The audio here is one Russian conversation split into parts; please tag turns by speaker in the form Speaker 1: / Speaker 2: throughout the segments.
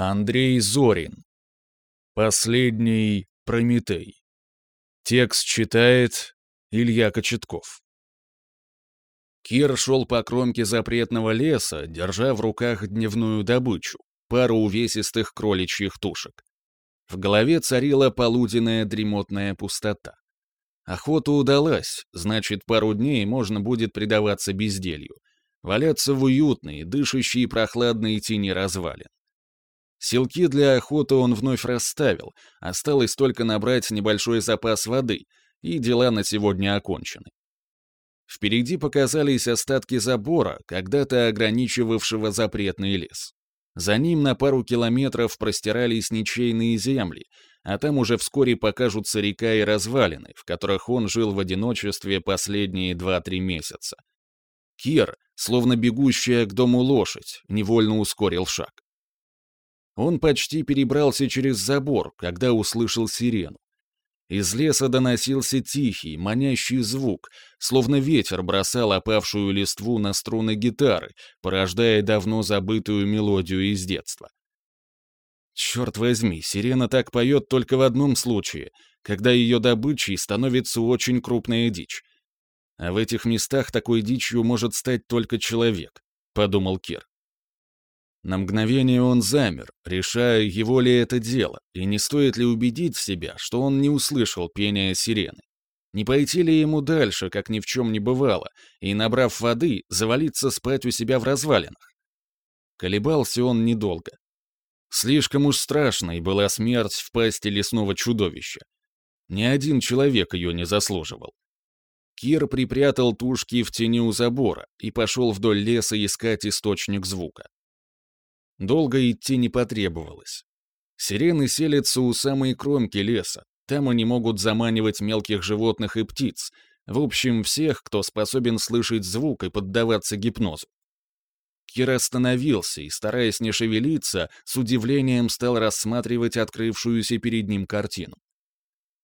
Speaker 1: Андрей Зорин. Последний Прометей. Текст читает Илья Кочетков. Кир шел по кромке запретного леса, держа в руках дневную добычу, пару увесистых кроличьих тушек. В голове царила полуденная дремотная пустота. Охота удалась, значит, пару дней можно будет предаваться безделью, валяться в уютной, дышащей прохладной тени развалин. Силки для охоты он вновь расставил, осталось только набрать небольшой запас воды, и дела на сегодня окончены. Впереди показались остатки забора, когда-то ограничивавшего запретный лес. За ним на пару километров простирались ничейные земли, а там уже вскоре покажутся река и развалины, в которых он жил в одиночестве последние два-три месяца. Кир, словно бегущая к дому лошадь, невольно ускорил шаг. Он почти перебрался через забор, когда услышал сирену. Из леса доносился тихий, манящий звук, словно ветер бросал опавшую листву на струны гитары, порождая давно забытую мелодию из детства. Черт возьми, сирена так поет только в одном случае, когда ее добычей становится очень крупная дичь. А в этих местах такой дичью может стать только человек, подумал Кир. На мгновение он замер, решая, его ли это дело, и не стоит ли убедить себя, что он не услышал пения сирены. Не пойти ли ему дальше, как ни в чем не бывало, и, набрав воды, завалиться спать у себя в развалинах? Колебался он недолго. Слишком уж страшной была смерть в пасти лесного чудовища. Ни один человек ее не заслуживал. Кир припрятал тушки в тени у забора и пошел вдоль леса искать источник звука. Долго идти не потребовалось. Сирены селятся у самой кромки леса. Там они могут заманивать мелких животных и птиц, в общем, всех, кто способен слышать звук и поддаваться гипнозу. Кир остановился и, стараясь не шевелиться, с удивлением стал рассматривать открывшуюся перед ним картину.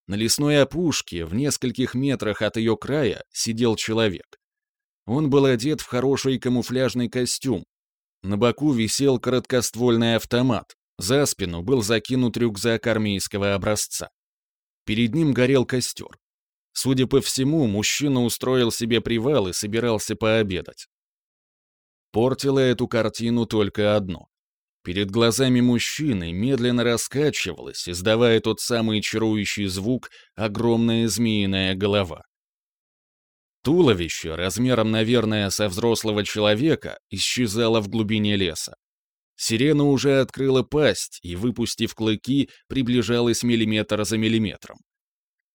Speaker 1: На лесной опушке, в нескольких метрах от ее края, сидел человек. Он был одет в хороший камуфляжный костюм, на боку висел короткоствольный автомат, за спину был закинут рюкзак армейского образца. Перед ним горел костер. Судя по всему, мужчина устроил себе привал и собирался пообедать. Портило эту картину только одно. Перед глазами мужчины медленно раскачивалась, издавая тот самый чарующий звук, огромная змеиная голова. Туловище, размером, наверное, со взрослого человека, исчезало в глубине леса. Сирена уже открыла пасть и, выпустив клыки, приближалась миллиметр за миллиметром.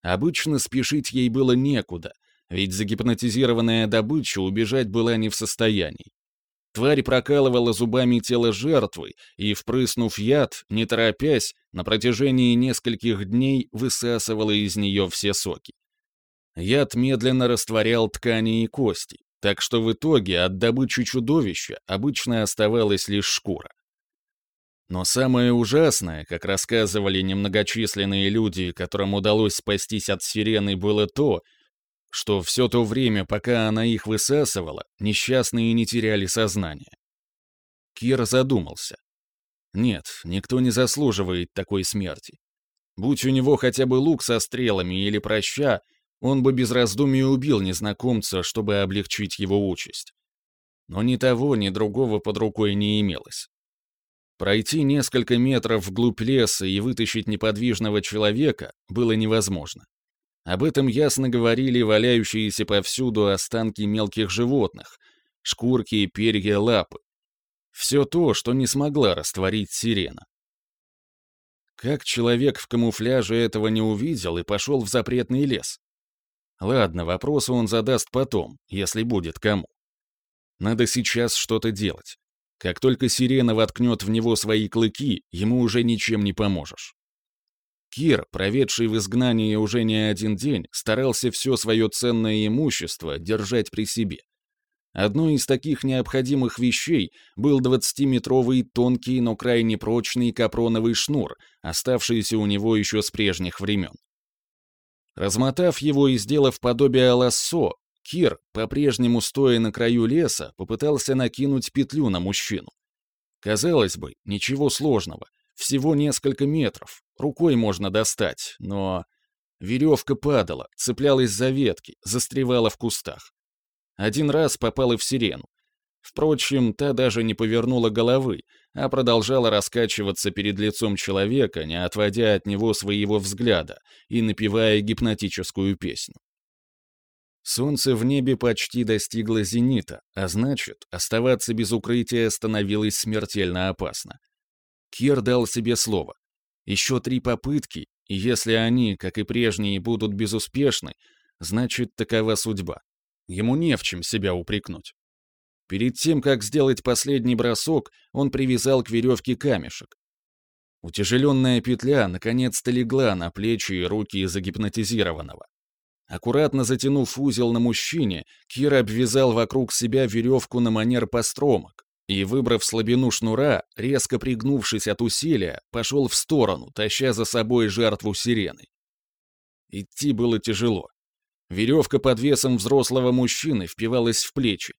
Speaker 1: Обычно спешить ей было некуда, ведь загипнотизированная добыча убежать была не в состоянии. Тварь прокалывала зубами тело жертвы и, впрыснув яд, не торопясь, на протяжении нескольких дней высасывала из нее все соки. Яд медленно растворял ткани и кости, так что в итоге от добычи чудовища обычно оставалась лишь шкура. Но самое ужасное, как рассказывали немногочисленные люди, которым удалось спастись от сирены, было то, что все то время, пока она их высасывала, несчастные не теряли сознание. Кир задумался. Нет, никто не заслуживает такой смерти. Будь у него хотя бы лук со стрелами или проща, он бы без раздумий убил незнакомца, чтобы облегчить его участь. Но ни того, ни другого под рукой не имелось. Пройти несколько метров вглубь леса и вытащить неподвижного человека было невозможно. Об этом ясно говорили валяющиеся повсюду останки мелких животных, шкурки, перья, лапы. Все то, что не смогла растворить сирена. Как человек в камуфляже этого не увидел и пошел в запретный лес? Ладно, вопросы он задаст потом, если будет кому. Надо сейчас что-то делать. Как только сирена воткнет в него свои клыки, ему уже ничем не поможешь. Кир, проведший в изгнании уже не один день, старался все свое ценное имущество держать при себе. Одной из таких необходимых вещей был 20-метровый тонкий, но крайне прочный капроновый шнур, оставшийся у него еще с прежних времен. Размотав его и сделав подобие лассо, Кир, по-прежнему стоя на краю леса, попытался накинуть петлю на мужчину. Казалось бы, ничего сложного. Всего несколько метров. Рукой можно достать, но... Веревка падала, цеплялась за ветки, застревала в кустах. Один раз попала в сирену. Впрочем, та даже не повернула головы, а продолжала раскачиваться перед лицом человека, не отводя от него своего взгляда и напевая гипнотическую песню. Солнце в небе почти достигло зенита, а значит, оставаться без укрытия становилось смертельно опасно. Кир дал себе слово. Еще три попытки, и если они, как и прежние, будут безуспешны, значит, такова судьба. Ему не в чем себя упрекнуть. Перед тем, как сделать последний бросок, он привязал к веревке камешек. Утяжеленная петля наконец-то легла на плечи и руки загипнотизированного. Аккуратно затянув узел на мужчине, Кир обвязал вокруг себя веревку на манер постромок и, выбрав слабину шнура, резко пригнувшись от усилия, пошел в сторону, таща за собой жертву сирены. Идти было тяжело. Веревка под весом взрослого мужчины впивалась в плечи.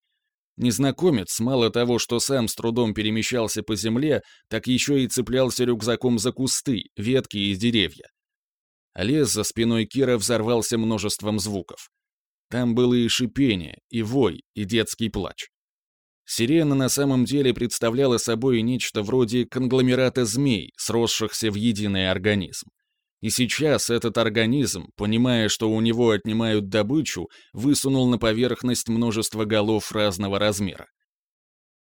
Speaker 1: Незнакомец, мало того, что сам с трудом перемещался по земле, так еще и цеплялся рюкзаком за кусты, ветки и деревья. Лес за спиной Кира взорвался множеством звуков. Там было и шипение, и вой, и детский плач. Сирена на самом деле представляла собой нечто вроде конгломерата змей, сросшихся в единый организм. И сейчас этот организм, понимая, что у него отнимают добычу, высунул на поверхность множество голов разного размера.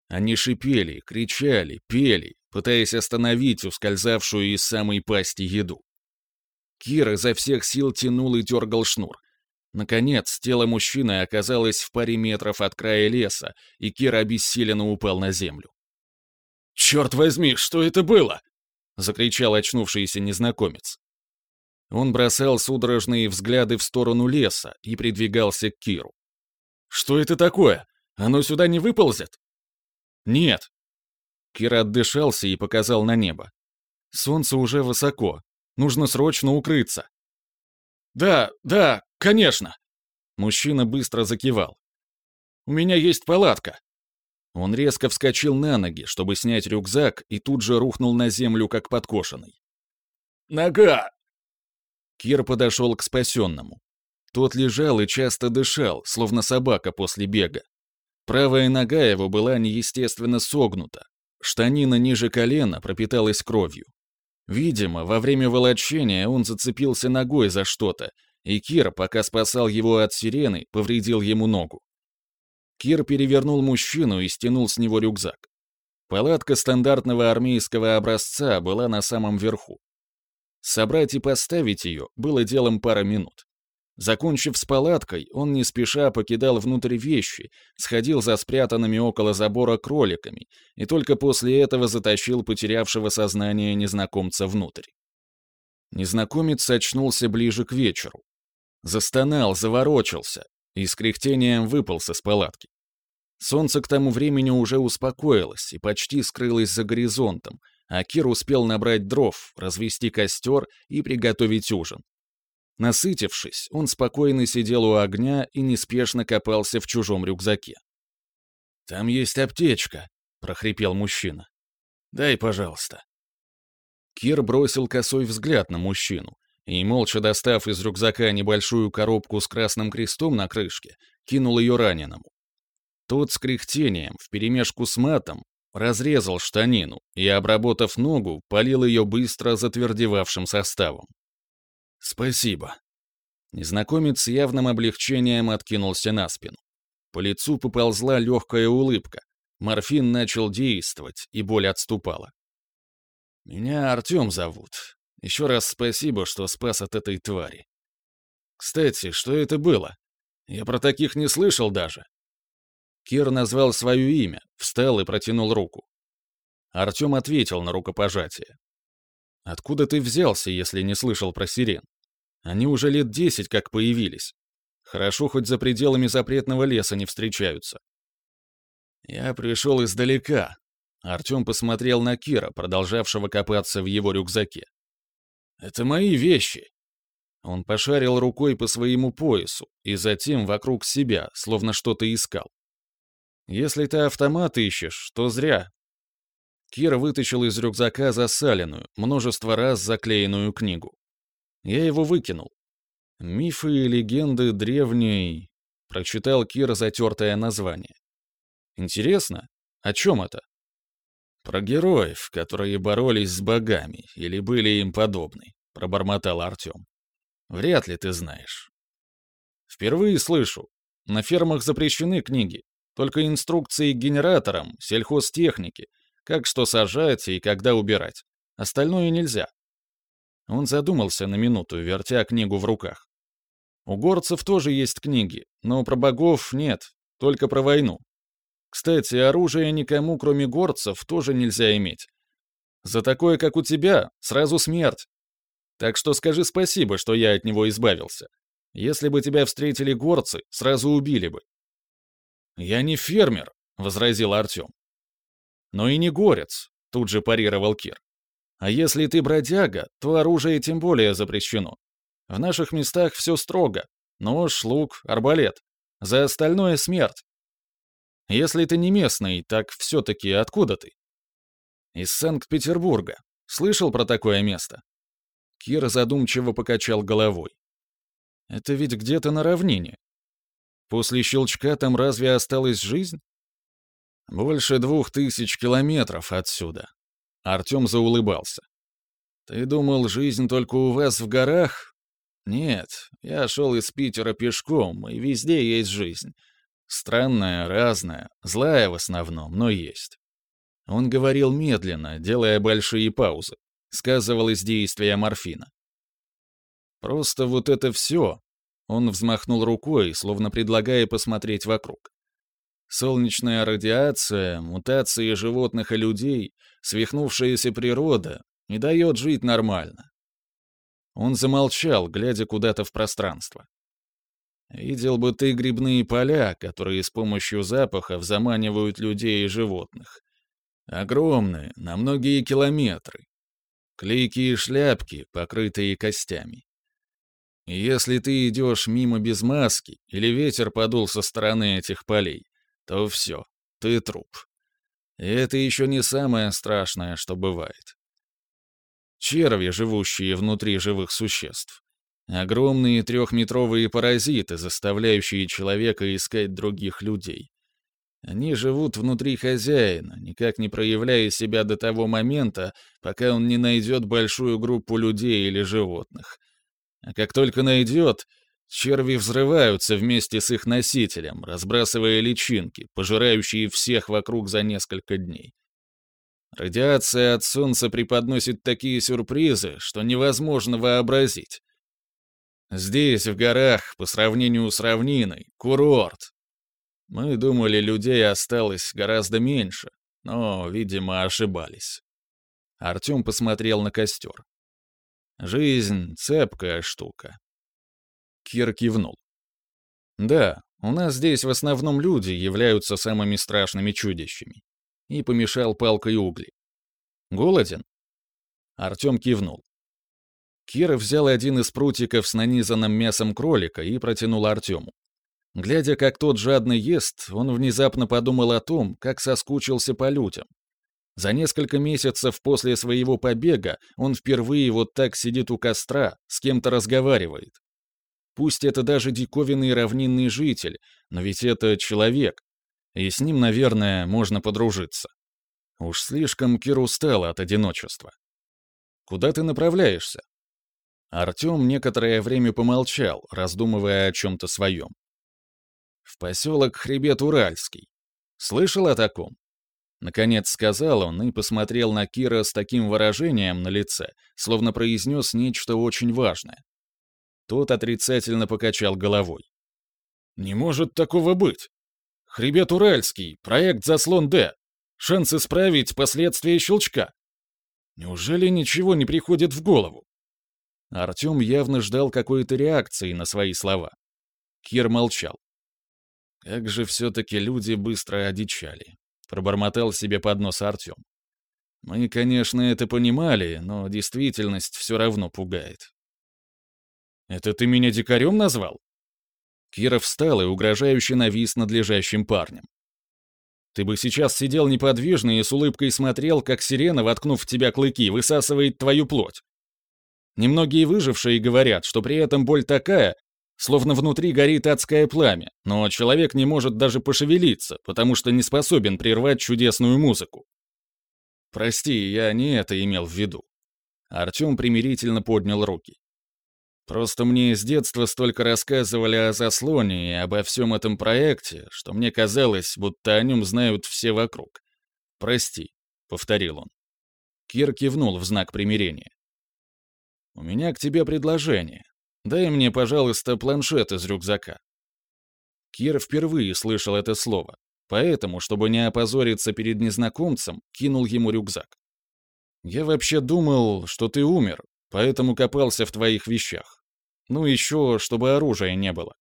Speaker 1: Они шипели, кричали, пели, пытаясь остановить ускользавшую из самой пасти еду. Кир изо всех сил тянул и дергал шнур. Наконец, тело мужчины оказалось в паре метров от края леса, и Кир обессиленно упал на землю. «Черт возьми, что это было?» — закричал очнувшийся незнакомец. Он бросал судорожные взгляды в сторону леса и придвигался к Киру. «Что это такое? Оно сюда не выползет?» «Нет». Кир отдышался и показал на небо. Солнце уже высоко, Нужно срочно укрыться. Да, да, конечно. Мужчина быстро закивал. У меня есть палатка. Он резко вскочил на ноги, чтобы снять рюкзак, и тут же рухнул на землю, как подкошенный. «Нога!» Кир подошел к спасенному. Тот лежал и часто дышал, словно собака после бега. Правая нога его была неестественно согнута. Штанина ниже колена пропиталась кровью. Видимо, во время волочения он зацепился ногой за что-то, и Кир, пока спасал его от сирены, повредил ему ногу. Кир перевернул мужчину и стянул с него рюкзак. Палатка стандартного армейского образца была на самом верху. Собрать и поставить ее было делом пары минут. Закончив с палаткой, он не спеша покидал внутрь вещи, сходил за спрятанными около забора кроликами и только после этого затащил потерявшего сознание незнакомца внутрь. Незнакомец очнулся ближе к вечеру. Застонал, заворочился и с кряхтением выполз из палатки. Солнце к тому времени уже успокоилось и почти скрылось за горизонтом, а Кир успел набрать дров, развести костер и приготовить ужин. Насытившись, он спокойно сидел у огня и неспешно копался в чужом рюкзаке. «Там есть аптечка», — прохрипел мужчина. «Дай, пожалуйста». Кир бросил косой взгляд на мужчину и, молча достав из рюкзака небольшую коробку с красным крестом на крышке, кинул ее раненому. Тот с кряхтением, вперемешку с матом, разрезал штанину и, обработав ногу, полил ее быстро затвердевавшим составом. «Спасибо». Незнакомец с явным облегчением откинулся на спину. По лицу поползла легкая улыбка. Морфин начал действовать, и боль отступала. «Меня Артем зовут. Еще раз спасибо, что спас от этой твари. Кстати, что это было? Я про таких не слышал даже». Кир назвал свое имя, встал и протянул руку. Артем ответил на рукопожатие. Откуда ты взялся, если не слышал про сирен? Они уже лет десять как появились. Хорошо, хоть за пределами запретного леса не встречаются. Я пришел издалека. Артем посмотрел на Кира, продолжавшего копаться в его рюкзаке. «Это мои вещи!» Он пошарил рукой по своему поясу и затем вокруг себя, словно что-то искал. «Если ты автомат ищешь, то зря. Кир вытащил из рюкзака засаленную, множество раз заклеенную книгу. Я его выкинул. «Мифы и легенды древней...» — прочитал Кир затертое название. «Интересно, о чем это?» «Про героев, которые боролись с богами или были им подобны», — пробормотал Артем. «Вряд ли ты знаешь». «Впервые слышу. На фермах запрещены книги. Только инструкции генераторам, сельхозтехнике, как что сажать и когда убирать. Остальное нельзя. Он задумался на минуту, вертя книгу в руках. У горцев тоже есть книги, но про богов нет, только про войну. Кстати, оружие никому, кроме горцев, тоже нельзя иметь. За такое, как у тебя, сразу смерть. Так что скажи спасибо, что я от него избавился. Если бы тебя встретили горцы, сразу убили бы. «Я не фермер», — возразил Артем. «Но и не горец», — тут же парировал Кир. «А если ты бродяга, то оружие тем более запрещено. В наших местах все строго. Нож, лук, арбалет. За остальное смерть. Если ты не местный, так все-таки откуда ты?» «Из Санкт-Петербурга. Слышал про такое место?» Кир задумчиво покачал головой. «Это ведь где-то на равнине. После щелчка там разве осталась жизнь? Больше двух тысяч километров отсюда. Артем заулыбался. Ты думал, жизнь только у вас в горах? Нет, я шел из Питера пешком, и везде есть жизнь. Странная, разная, злая в основном, но есть. Он говорил медленно, делая большие паузы. Сказывалось действие морфина. Просто вот это все. Он взмахнул рукой, словно предлагая посмотреть вокруг. Солнечная радиация, мутации животных и людей, свихнувшаяся природа не дает жить нормально. Он замолчал, глядя куда-то в пространство. Видел бы ты грибные поля, которые с помощью запахов заманивают людей и животных. Огромные, на многие километры. Клейкие шляпки, покрытые костями. Если ты идешь мимо без маски, или ветер подул со стороны этих полей, то все, ты труп. И это еще не самое страшное, что бывает. Черви, живущие внутри живых существ. Огромные трехметровые паразиты, заставляющие человека искать других людей. Они живут внутри хозяина, никак не проявляя себя до того момента, пока он не найдет большую группу людей или животных. А как только найдет, Черви взрываются вместе с их носителем, разбрасывая личинки, пожирающие всех вокруг за несколько дней. Радиация от Солнца преподносит такие сюрпризы, что невозможно вообразить. Здесь, в горах, по сравнению с равниной, курорт. Мы думали, людей осталось гораздо меньше, но, видимо, ошибались. Артем посмотрел на костер. Жизнь — цепкая штука. Кир кивнул. «Да, у нас здесь в основном люди являются самыми страшными чудищами». И помешал палкой угли. «Голоден?» Артем кивнул. Кир взял один из прутиков с нанизанным мясом кролика и протянул Артему. Глядя, как тот жадно ест, он внезапно подумал о том, как соскучился по людям. За несколько месяцев после своего побега он впервые вот так сидит у костра, с кем-то разговаривает. Пусть это даже диковинный равнинный житель, но ведь это человек, и с ним, наверное, можно подружиться. Уж слишком Кир устал от одиночества. «Куда ты направляешься?» Артем некоторое время помолчал, раздумывая о чем-то своем. «В поселок Хребет Уральский. Слышал о таком?» Наконец сказал он и посмотрел на Кира с таким выражением на лице, словно произнес нечто очень важное. Тот отрицательно покачал головой. «Не может такого быть! Хребет Уральский, проект «Заслон Д». Шанс исправить последствия щелчка. Неужели ничего не приходит в голову?» Артем явно ждал какой-то реакции на свои слова. Кир молчал. «Как же все-таки люди быстро одичали», — пробормотал себе под нос Артем. «Мы, конечно, это понимали, но действительность все равно пугает. «Это ты меня дикарем назвал?» Кира встал и угрожающе навис над лежащим парнем. Ты бы сейчас сидел неподвижно и с улыбкой смотрел, как сирена, воткнув в тебя клыки, высасывает твою плоть. Немногие выжившие говорят, что при этом боль такая, словно внутри горит адское пламя, но человек не может даже пошевелиться, потому что не способен прервать чудесную музыку. Прости, я не это имел в виду. Артем примирительно поднял руки. Просто мне с детства столько рассказывали о заслоне и обо всем этом проекте, что мне казалось, будто о нем знают все вокруг. «Прости», — повторил он. Кир кивнул в знак примирения. «У меня к тебе предложение. Дай мне, пожалуйста, планшет из рюкзака». Кир впервые слышал это слово, поэтому, чтобы не опозориться перед незнакомцем, кинул ему рюкзак. «Я вообще думал, что ты умер, поэтому копался в твоих вещах. Ну еще, чтобы оружия не было.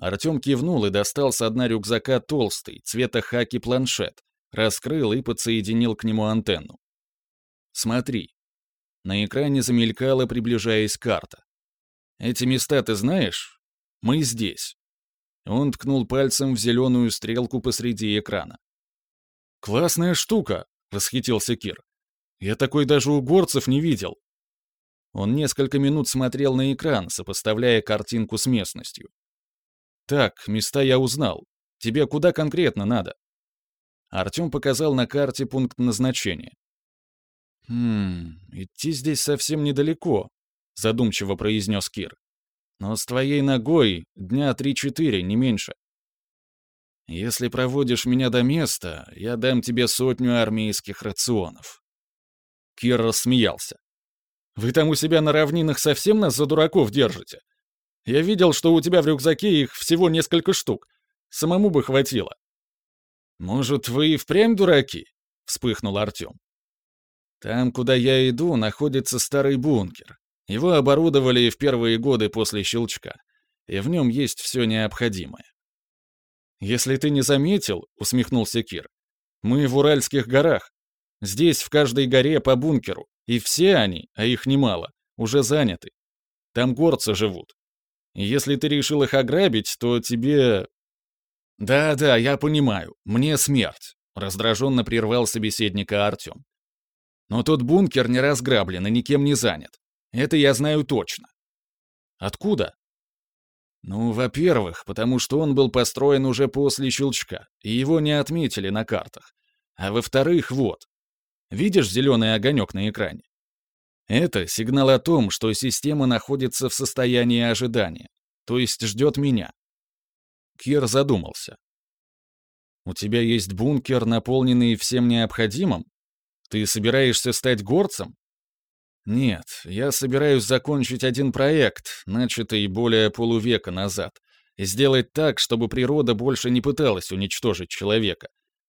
Speaker 1: Артем кивнул и достал с дна рюкзака толстый, цвета хаки планшет, раскрыл и подсоединил к нему антенну. «Смотри». На экране замелькала, приближаясь карта. «Эти места ты знаешь? Мы здесь». Он ткнул пальцем в зеленую стрелку посреди экрана. «Классная штука!» — восхитился Кир. «Я такой даже у горцев не видел. Он несколько минут смотрел на экран, сопоставляя картинку с местностью. «Так, места я узнал. Тебе куда конкретно надо?» Артем показал на карте пункт назначения. «Хм, идти здесь совсем недалеко», — задумчиво произнес Кир. «Но с твоей ногой дня три-четыре, не меньше. Если проводишь меня до места, я дам тебе сотню армейских рационов». Кир рассмеялся. Вы там у себя на равнинах совсем нас за дураков держите? Я видел, что у тебя в рюкзаке их всего несколько штук. Самому бы хватило». «Может, вы и впрямь дураки?» — вспыхнул Артем. «Там, куда я иду, находится старый бункер. Его оборудовали в первые годы после щелчка, и в нем есть все необходимое». «Если ты не заметил», — усмехнулся Кир, — «мы в Уральских горах. Здесь в каждой горе по бункеру, и все они, а их немало, уже заняты. Там горцы живут. И если ты решил их ограбить, то тебе... Да-да, я понимаю, мне смерть, раздраженно прервал собеседника Артем. Но тот бункер не разграблен и никем не занят. Это я знаю точно. Откуда? Ну, во-первых, потому что он был построен уже после щелчка, и его не отметили на картах. А во-вторых, вот. Видишь зеленый огонек на экране? Это сигнал о том, что система находится в состоянии ожидания, то есть ждет меня. Кир задумался. «У тебя есть бункер, наполненный всем необходимым? Ты собираешься стать горцем?» «Нет, я собираюсь закончить один проект, начатый более полувека назад, и сделать так, чтобы природа больше не пыталась уничтожить человека.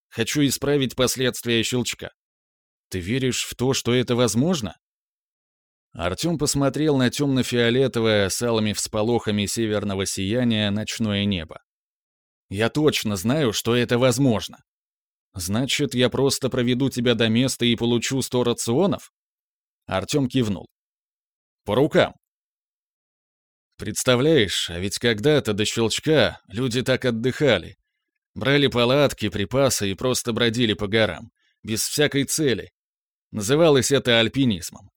Speaker 1: Хочу исправить последствия щелчка. Ты веришь в то, что это возможно?» Артем посмотрел на темно-фиолетовое с алыми всполохами северного сияния ночное небо. «Я точно знаю, что это возможно. Значит, я просто проведу тебя до места и получу сто рационов?» Артем кивнул. «По рукам!» Представляешь, а ведь когда-то до щелчка люди так отдыхали. Брали палатки, припасы и просто бродили по горам, без всякой цели, Называлось это альпинизмом.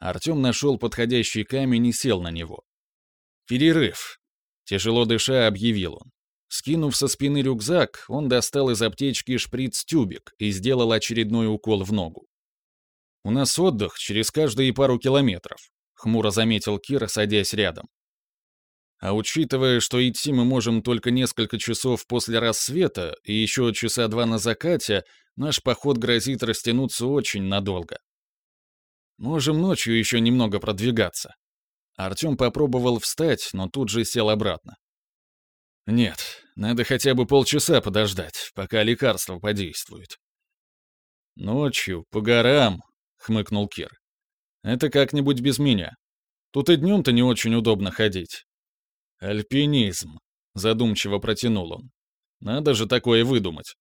Speaker 1: Артем нашел подходящий камень и сел на него. «Перерыв», — тяжело дыша объявил он. Скинув со спины рюкзак, он достал из аптечки шприц-тюбик и сделал очередной укол в ногу. «У нас отдых через каждые пару километров», — хмуро заметил Кир, садясь рядом. «А учитывая, что идти мы можем только несколько часов после рассвета и еще часа два на закате, наш поход грозит растянуться очень надолго. Можем ночью еще немного продвигаться. Артем попробовал встать, но тут же сел обратно. Нет, надо хотя бы полчаса подождать, пока лекарство подействует. Ночью, по горам, хмыкнул Кир. Это как-нибудь без меня. Тут и днем-то не очень удобно ходить. Альпинизм, задумчиво протянул он. Надо же такое выдумать.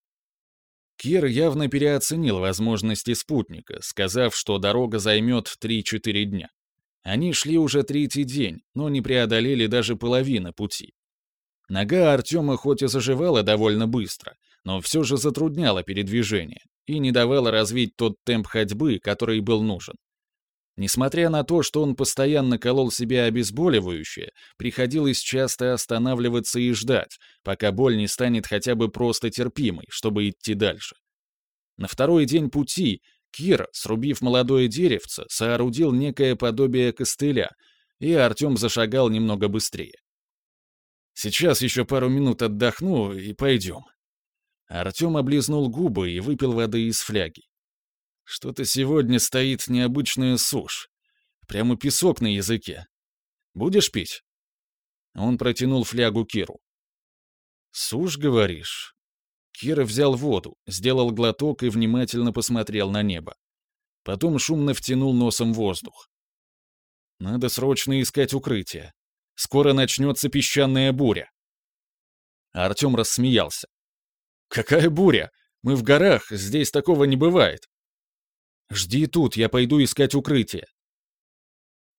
Speaker 1: Кир явно переоценил возможности спутника, сказав, что дорога займет 3-4 дня. Они шли уже третий день, но не преодолели даже половины пути. Нога Артема хоть и заживала довольно быстро, но все же затрудняло передвижение и не давало развить тот темп ходьбы, который был нужен. Несмотря на то, что он постоянно колол себе обезболивающее, приходилось часто останавливаться и ждать, пока боль не станет хотя бы просто терпимой, чтобы идти дальше. На второй день пути Кир, срубив молодое деревце, соорудил некое подобие костыля, и Артем зашагал немного быстрее. «Сейчас еще пару минут отдохну и пойдем». Артем облизнул губы и выпил воды из фляги. Что-то сегодня стоит необычная сушь. Прямо песок на языке. Будешь пить?» Он протянул флягу Киру. «Сушь, говоришь?» Кира взял воду, сделал глоток и внимательно посмотрел на небо. Потом шумно втянул носом воздух. «Надо срочно искать укрытие. Скоро начнется песчаная буря». Артем рассмеялся. «Какая буря? Мы в горах, здесь такого не бывает. «Жди тут, я пойду искать укрытие».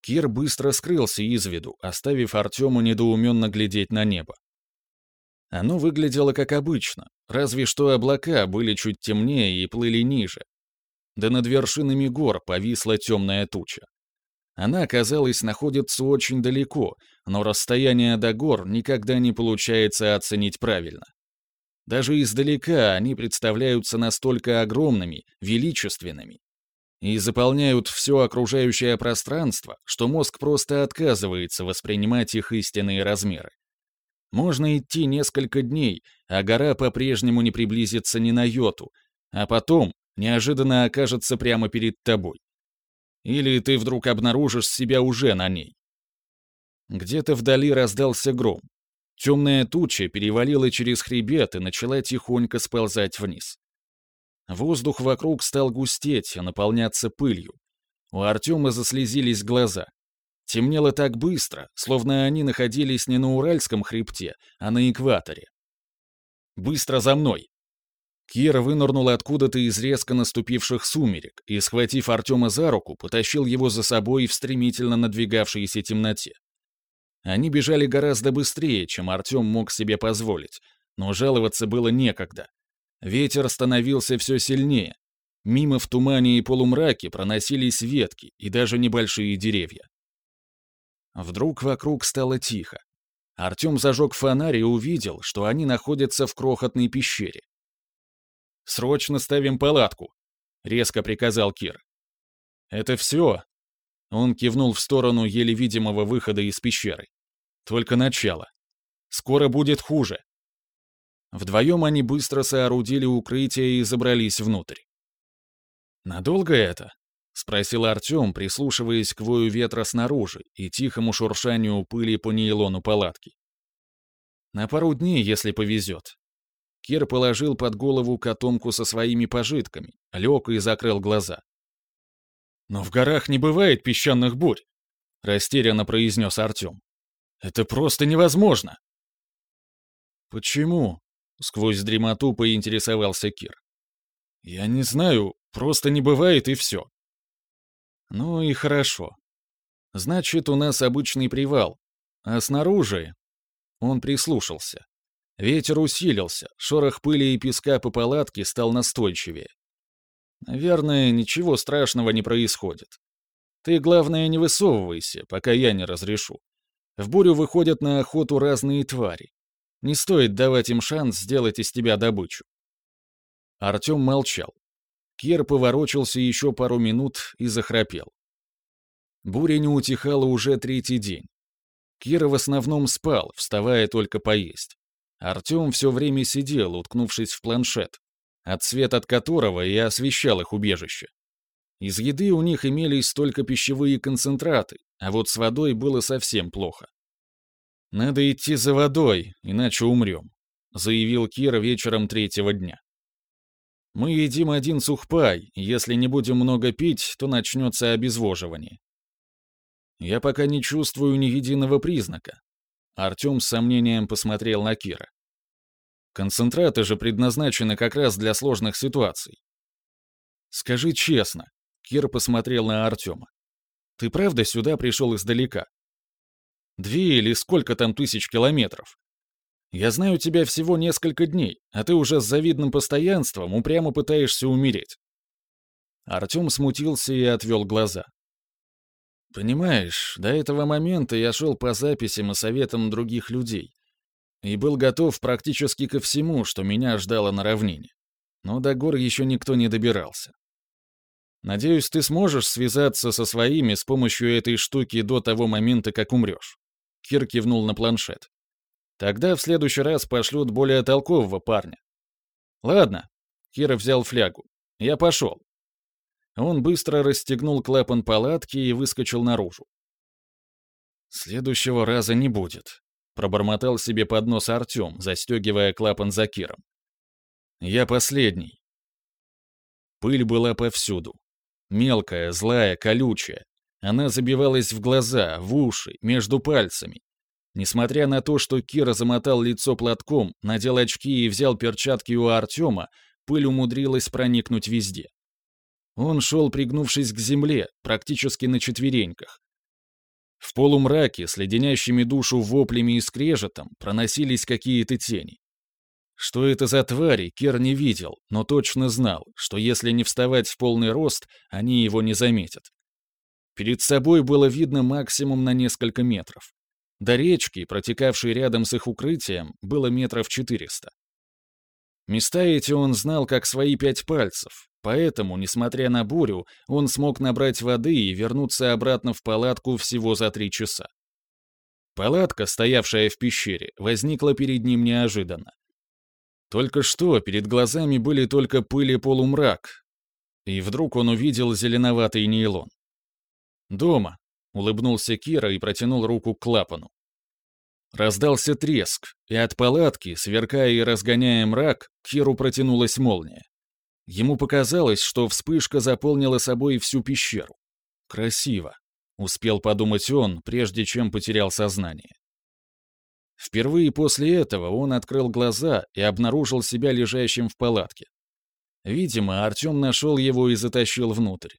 Speaker 1: Кир быстро скрылся из виду, оставив Артему недоуменно глядеть на небо. Оно выглядело как обычно, разве что облака были чуть темнее и плыли ниже. Да над вершинами гор повисла темная туча. Она, казалось, находится очень далеко, но расстояние до гор никогда не получается оценить правильно. Даже издалека они представляются настолько огромными, величественными, и заполняют все окружающее пространство, что мозг просто отказывается воспринимать их истинные размеры. Можно идти несколько дней, а гора по-прежнему не приблизится ни на йоту, а потом неожиданно окажется прямо перед тобой. Или ты вдруг обнаружишь себя уже на ней. Где-то вдали раздался гром. Темная туча перевалила через хребет и начала тихонько сползать вниз. Воздух вокруг стал густеть и наполняться пылью. У Артема заслезились глаза. Темнело так быстро, словно они находились не на Уральском хребте, а на экваторе. «Быстро за мной!» Кир вынырнул откуда-то из резко наступивших сумерек и, схватив Артема за руку, потащил его за собой в стремительно надвигавшейся темноте. Они бежали гораздо быстрее, чем Артем мог себе позволить, но жаловаться было некогда. Ветер становился все сильнее. Мимо в тумане и полумраке проносились ветки и даже небольшие деревья. Вдруг вокруг стало тихо. Артем зажег фонарь и увидел, что они находятся в крохотной пещере. «Срочно ставим палатку», — резко приказал Кир. «Это все?» Он кивнул в сторону еле видимого выхода из пещеры. «Только начало. Скоро будет хуже. Вдвоем они быстро соорудили укрытие и забрались внутрь. «Надолго это?» — спросил Артем, прислушиваясь к вою ветра снаружи и тихому шуршанию пыли по нейлону палатки. «На пару дней, если повезет». Кир положил под голову котомку со своими пожитками, лег и закрыл глаза. «Но в горах не бывает песчаных бурь», — растерянно произнес Артем. «Это просто невозможно». «Почему?» Сквозь дремоту поинтересовался Кир. «Я не знаю, просто не бывает и все». «Ну и хорошо. Значит, у нас обычный привал. А снаружи...» Он прислушался. Ветер усилился, шорох пыли и песка по палатке стал настойчивее. Наверное, ничего страшного не происходит. Ты, главное, не высовывайся, пока я не разрешу. В бурю выходят на охоту разные твари. Не стоит давать им шанс сделать из тебя добычу. Артем молчал. Кир поворочился еще пару минут и захрапел. Буря не утихала уже третий день. Кир в основном спал, вставая только поесть. Артем все время сидел, уткнувшись в планшет, отсвет от которого и освещал их убежище. Из еды у них имелись только пищевые концентраты, а вот с водой было совсем плохо. «Надо идти за водой, иначе умрем», — заявил Кир вечером третьего дня. «Мы едим один сухпай, если не будем много пить, то начнется обезвоживание». «Я пока не чувствую ни единого признака». Артем с сомнением посмотрел на Кира. «Концентраты же предназначены как раз для сложных ситуаций». «Скажи честно», — Кир посмотрел на Артема. «Ты правда сюда пришел издалека?» Две или сколько там тысяч километров. Я знаю тебя всего несколько дней, а ты уже с завидным постоянством упрямо пытаешься умереть». Артем смутился и отвел глаза. «Понимаешь, до этого момента я шел по записям и советам других людей и был готов практически ко всему, что меня ждало на равнине. Но до гор еще никто не добирался. Надеюсь, ты сможешь связаться со своими с помощью этой штуки до того момента, как умрешь. Кир кивнул на планшет. Тогда в следующий раз пошлют более толкового парня. Ладно. Кира взял флягу. Я пошел. Он быстро расстегнул клапан палатки и выскочил наружу. «Следующего раза не будет», — пробормотал себе под нос Артем, застегивая клапан за Киром. «Я последний». Пыль была повсюду. Мелкая, злая, колючая. Она забивалась в глаза, в уши, между пальцами. Несмотря на то, что Кира замотал лицо платком, надел очки и взял перчатки у Артема, пыль умудрилась проникнуть везде. Он шел, пригнувшись к земле, практически на четвереньках. В полумраке, с леденящими душу воплями и скрежетом, проносились какие-то тени. Что это за твари, Кер не видел, но точно знал, что если не вставать в полный рост, они его не заметят. Перед собой было видно максимум на несколько метров. До речки, протекавшей рядом с их укрытием, было метров четыреста. Места эти он знал как свои пять пальцев, поэтому, несмотря на бурю, он смог набрать воды и вернуться обратно в палатку всего за три часа. Палатка, стоявшая в пещере, возникла перед ним неожиданно. Только что перед глазами были только пыль и полумрак, и вдруг он увидел зеленоватый нейлон. «Дома», Улыбнулся Кира и протянул руку к клапану. Раздался треск, и от палатки, сверкая и разгоняя мрак, Киру протянулась молния. Ему показалось, что вспышка заполнила собой всю пещеру. Красиво, успел подумать он, прежде чем потерял сознание. Впервые после этого он открыл глаза и обнаружил себя лежащим в палатке. Видимо, Артем нашел его и затащил внутрь.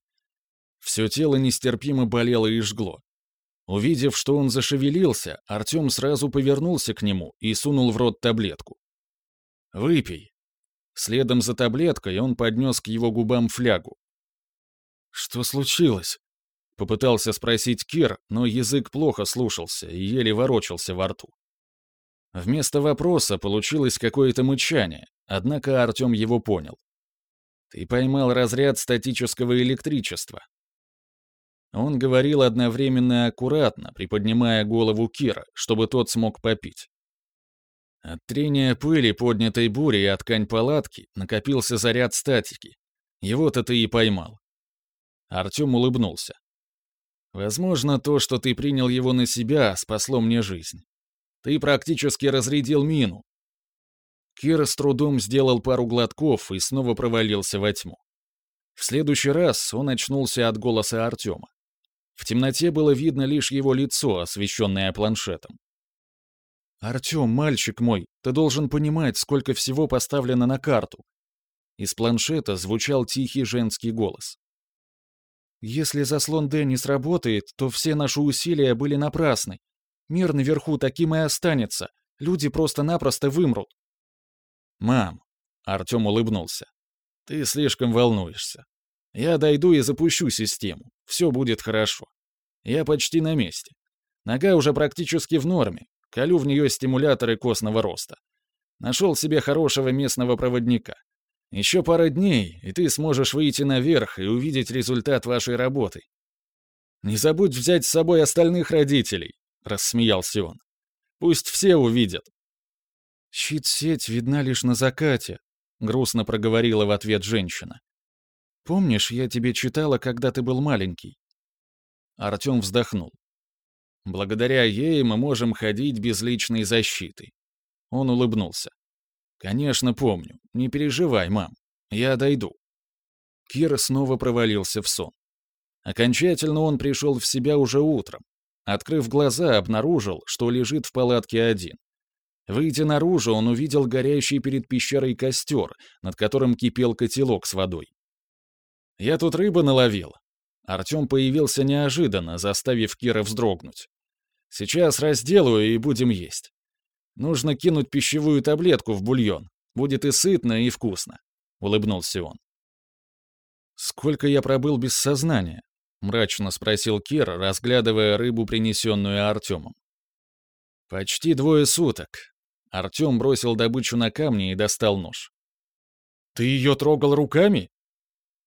Speaker 1: Все тело нестерпимо болело и жгло. Увидев, что он зашевелился, Артем сразу повернулся к нему и сунул в рот таблетку. «Выпей». Следом за таблеткой он поднес к его губам флягу. «Что случилось?» Попытался спросить Кир, но язык плохо слушался и еле ворочался во рту. Вместо вопроса получилось какое-то мычание, однако Артем его понял. «Ты поймал разряд статического электричества. Он говорил одновременно аккуратно, приподнимая голову Кира, чтобы тот смог попить. От трения пыли, поднятой бурей от ткань палатки, накопился заряд статики. Его-то ты и поймал. Артем улыбнулся. Возможно, то, что ты принял его на себя, спасло мне жизнь. Ты практически разрядил мину. Кир с трудом сделал пару глотков и снова провалился во тьму. В следующий раз он очнулся от голоса Артема. В темноте было видно лишь его лицо, освещенное планшетом. «Артем, мальчик мой, ты должен понимать, сколько всего поставлено на карту». Из планшета звучал тихий женский голос. «Если заслон Д не сработает, то все наши усилия были напрасны. Мир наверху таким и останется. Люди просто-напросто вымрут». «Мам», — Артем улыбнулся, — «ты слишком волнуешься. Я дойду и запущу систему. Все будет хорошо. Я почти на месте. Нога уже практически в норме. Колю в нее стимуляторы костного роста. Нашел себе хорошего местного проводника. Еще пара дней, и ты сможешь выйти наверх и увидеть результат вашей работы. Не забудь взять с собой остальных родителей, рассмеялся он. Пусть все увидят. Щит-сеть видна лишь на закате, грустно проговорила в ответ женщина. Помнишь, я тебе читала, когда ты был маленький?» Артем вздохнул. «Благодаря ей мы можем ходить без личной защиты». Он улыбнулся. «Конечно, помню. Не переживай, мам. Я дойду». Кир снова провалился в сон. Окончательно он пришел в себя уже утром. Открыв глаза, обнаружил, что лежит в палатке один. Выйдя наружу, он увидел горящий перед пещерой костер, над которым кипел котелок с водой. Я тут рыбы наловил. Артем появился неожиданно, заставив Кира вздрогнуть. Сейчас разделаю и будем есть. Нужно кинуть пищевую таблетку в бульон. Будет и сытно, и вкусно», — улыбнулся он. «Сколько я пробыл без сознания?» — мрачно спросил Кир, разглядывая рыбу, принесенную Артемом. «Почти двое суток». Артем бросил добычу на камни и достал нож. «Ты ее трогал руками?»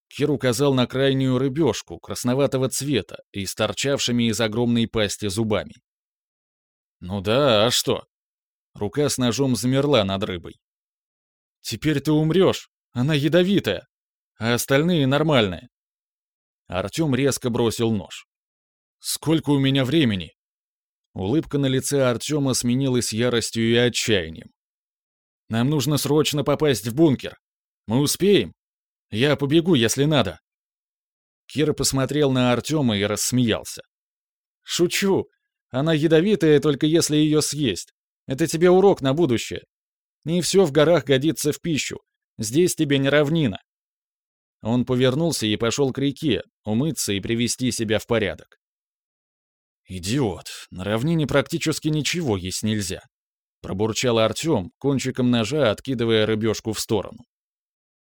Speaker 1: Кир указал на крайнюю рыбешку, красноватого цвета и с торчавшими из огромной пасти зубами. «Ну да, а что?» Рука с ножом замерла над рыбой. «Теперь ты умрешь, она ядовитая, а остальные нормальные». Артем резко бросил нож. «Сколько у меня времени?» Улыбка на лице Артема сменилась яростью и отчаянием. «Нам нужно срочно попасть в бункер. Мы успеем?» Я побегу, если надо». Кира посмотрел на Артема и рассмеялся. «Шучу. Она ядовитая, только если ее съесть. Это тебе урок на будущее. Не все в горах годится в пищу. Здесь тебе не равнина». Он повернулся и пошел к реке, умыться и привести себя в порядок. «Идиот, на равнине практически ничего есть нельзя», — пробурчал Артем, кончиком ножа откидывая рыбешку в сторону.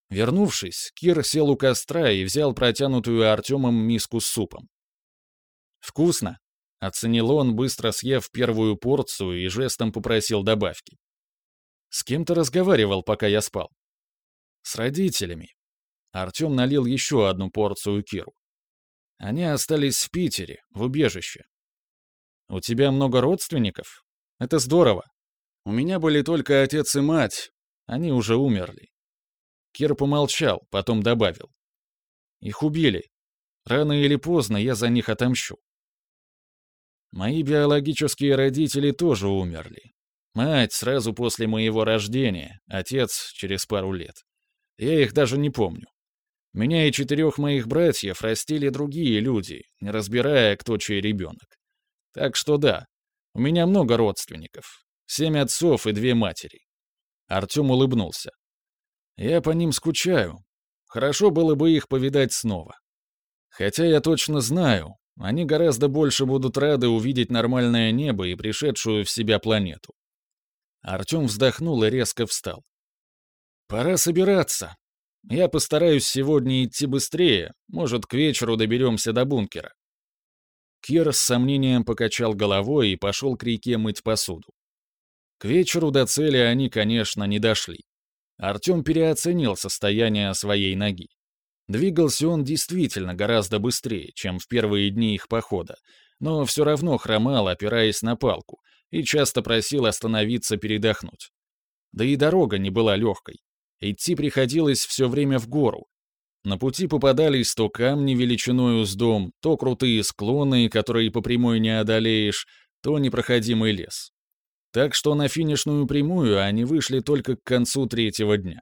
Speaker 1: Вернувшись, Кир сел у костра и взял протянутую Артемом миску с супом. «Вкусно!» — оценил он, быстро съев первую порцию и жестом попросил добавки. «С кем то разговаривал, пока я спал?» «С родителями». Артем налил еще одну порцию Киру. Они остались в Питере, в убежище. «У тебя много родственников? Это здорово. У меня были только отец и мать, они уже умерли. Кир помолчал, потом добавил. «Их убили. Рано или поздно я за них отомщу». Мои биологические родители тоже умерли. Мать сразу после моего рождения, отец через пару лет. Я их даже не помню. Меня и четырех моих братьев растили другие люди, не разбирая, кто чей ребенок. Так что да, у меня много родственников. Семь отцов и две матери. Артем улыбнулся. Я по ним скучаю. Хорошо было бы их повидать снова. Хотя я точно знаю, они гораздо больше будут рады увидеть нормальное небо и пришедшую в себя планету. Артем вздохнул и резко встал. «Пора собираться. Я постараюсь сегодня идти быстрее, может, к вечеру доберемся до бункера». Кир с сомнением покачал головой и пошел к реке мыть посуду. К вечеру до цели они, конечно, не дошли. Артем переоценил состояние своей ноги. Двигался он действительно гораздо быстрее, чем в первые дни их похода, но все равно хромал, опираясь на палку, и часто просил остановиться передохнуть. Да и дорога не была легкой. Идти приходилось все время в гору. На пути попадались то камни величиною с дом, то крутые склоны, которые по прямой не одолеешь, то непроходимый лес. Так что на финишную прямую они вышли только к концу третьего дня.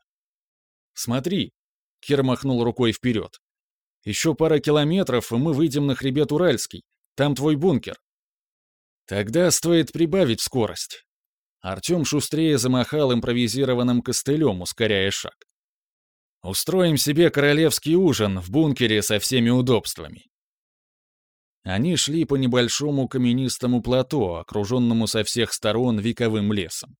Speaker 1: «Смотри!» — Кир махнул рукой вперед. «Еще пара километров, и мы выйдем на хребет Уральский. Там твой бункер». «Тогда стоит прибавить скорость». Артем шустрее замахал импровизированным костылем, ускоряя шаг. «Устроим себе королевский ужин в бункере со всеми удобствами. Они шли по небольшому каменистому плато, окруженному со всех сторон вековым лесом.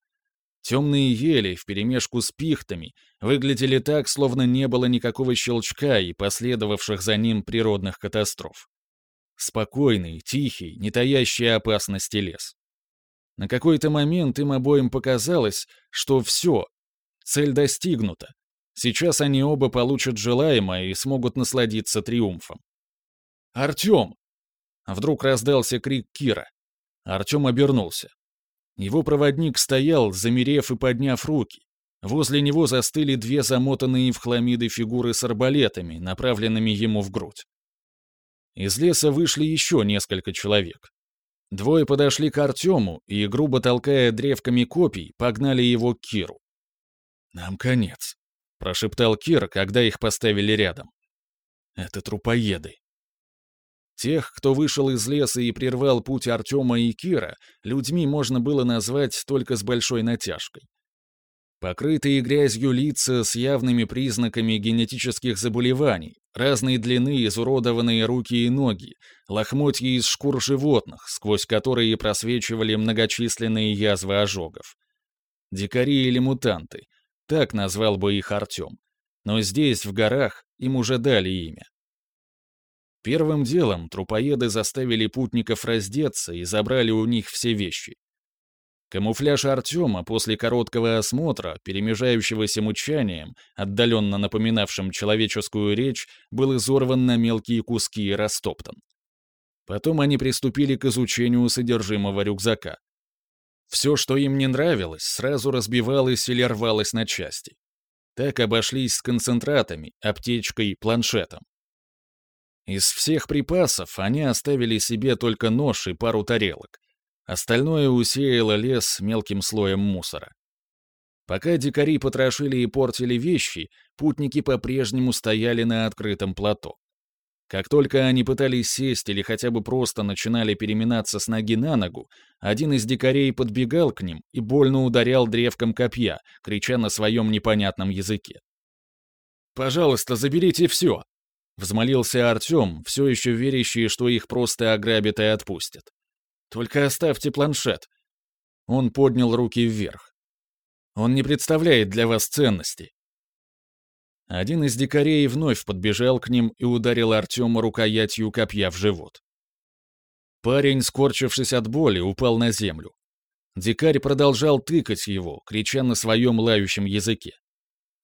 Speaker 1: Темные ели вперемешку с пихтами выглядели так, словно не было никакого щелчка и последовавших за ним природных катастроф. Спокойный, тихий, не таящий опасности лес. На какой-то момент им обоим показалось, что все, цель достигнута. Сейчас они оба получат желаемое и смогут насладиться триумфом. «Артем!» Вдруг раздался крик Кира. Артем обернулся. Его проводник стоял, замерев и подняв руки. Возле него застыли две замотанные в хламиды фигуры с арбалетами, направленными ему в грудь. Из леса вышли еще несколько человек. Двое подошли к Артему и, грубо толкая древками копий, погнали его к Киру. «Нам конец», — прошептал Кир, когда их поставили рядом. «Это трупоеды. Тех, кто вышел из леса и прервал путь Артема и Кира, людьми можно было назвать только с большой натяжкой. Покрытые грязью лица с явными признаками генетических заболеваний, разной длины изуродованные руки и ноги, лохмотья из шкур животных, сквозь которые просвечивали многочисленные язвы ожогов. дикари или мутанты. Так назвал бы их Артем. Но здесь, в горах, им уже дали имя. Первым делом трупоеды заставили путников раздеться и забрали у них все вещи. Камуфляж Артема после короткого осмотра, перемежающегося мучанием, отдаленно напоминавшим человеческую речь, был изорван на мелкие куски и растоптан. Потом они приступили к изучению содержимого рюкзака. Все, что им не нравилось, сразу разбивалось или рвалось на части. Так обошлись с концентратами, аптечкой, планшетом. Из всех припасов они оставили себе только нож и пару тарелок. Остальное усеяло лес мелким слоем мусора. Пока дикари потрошили и портили вещи, путники по-прежнему стояли на открытом плато. Как только они пытались сесть или хотя бы просто начинали переминаться с ноги на ногу, один из дикарей подбегал к ним и больно ударял древком копья, крича на своем непонятном языке. «Пожалуйста, заберите все!» — взмолился Артем, все еще верящий, что их просто ограбят и отпустят. «Только оставьте планшет». Он поднял руки вверх. «Он не представляет для вас ценности. Один из дикарей вновь подбежал к ним и ударил Артема рукоятью копья в живот. Парень, скорчившись от боли, упал на землю. Дикарь продолжал тыкать его, крича на своем лающем языке.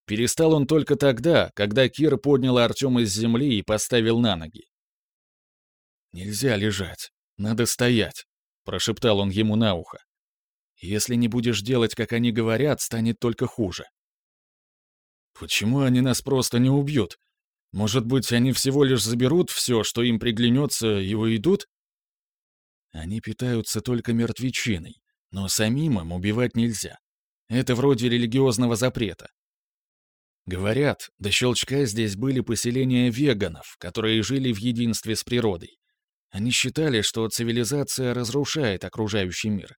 Speaker 1: Перестал он только тогда, когда Кир поднял Артема с земли и поставил на ноги. «Нельзя лежать, надо стоять», — прошептал он ему на ухо. «Если не будешь делать, как они говорят, станет только хуже». Почему они нас просто не убьют? Может быть, они всего лишь заберут все, что им приглянется, и уйдут? Они питаются только мертвечиной, но самим им убивать нельзя. Это вроде религиозного запрета. Говорят, до щелчка здесь были поселения веганов, которые жили в единстве с природой. Они считали, что цивилизация разрушает окружающий мир.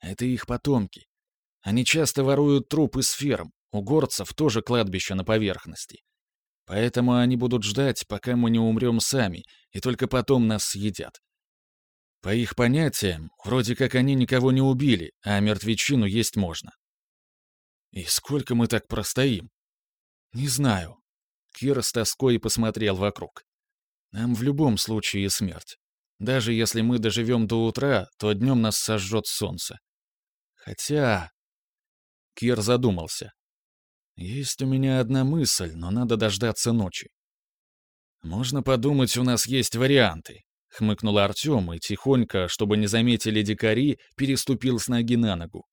Speaker 1: Это их потомки. Они часто воруют трупы с ферм, у горцев тоже кладбище на поверхности. Поэтому они будут ждать, пока мы не умрем сами, и только потом нас съедят. По их понятиям, вроде как они никого не убили, а мертвечину есть можно. И сколько мы так простоим? Не знаю. Кир с тоской посмотрел вокруг. Нам в любом случае смерть. Даже если мы доживем до утра, то днем нас сожжет солнце. Хотя... Кир задумался. Есть у меня одна мысль, но надо дождаться ночи. Можно подумать, у нас есть варианты. Хмыкнул Артем и тихонько, чтобы не заметили дикари, переступил с ноги на ногу.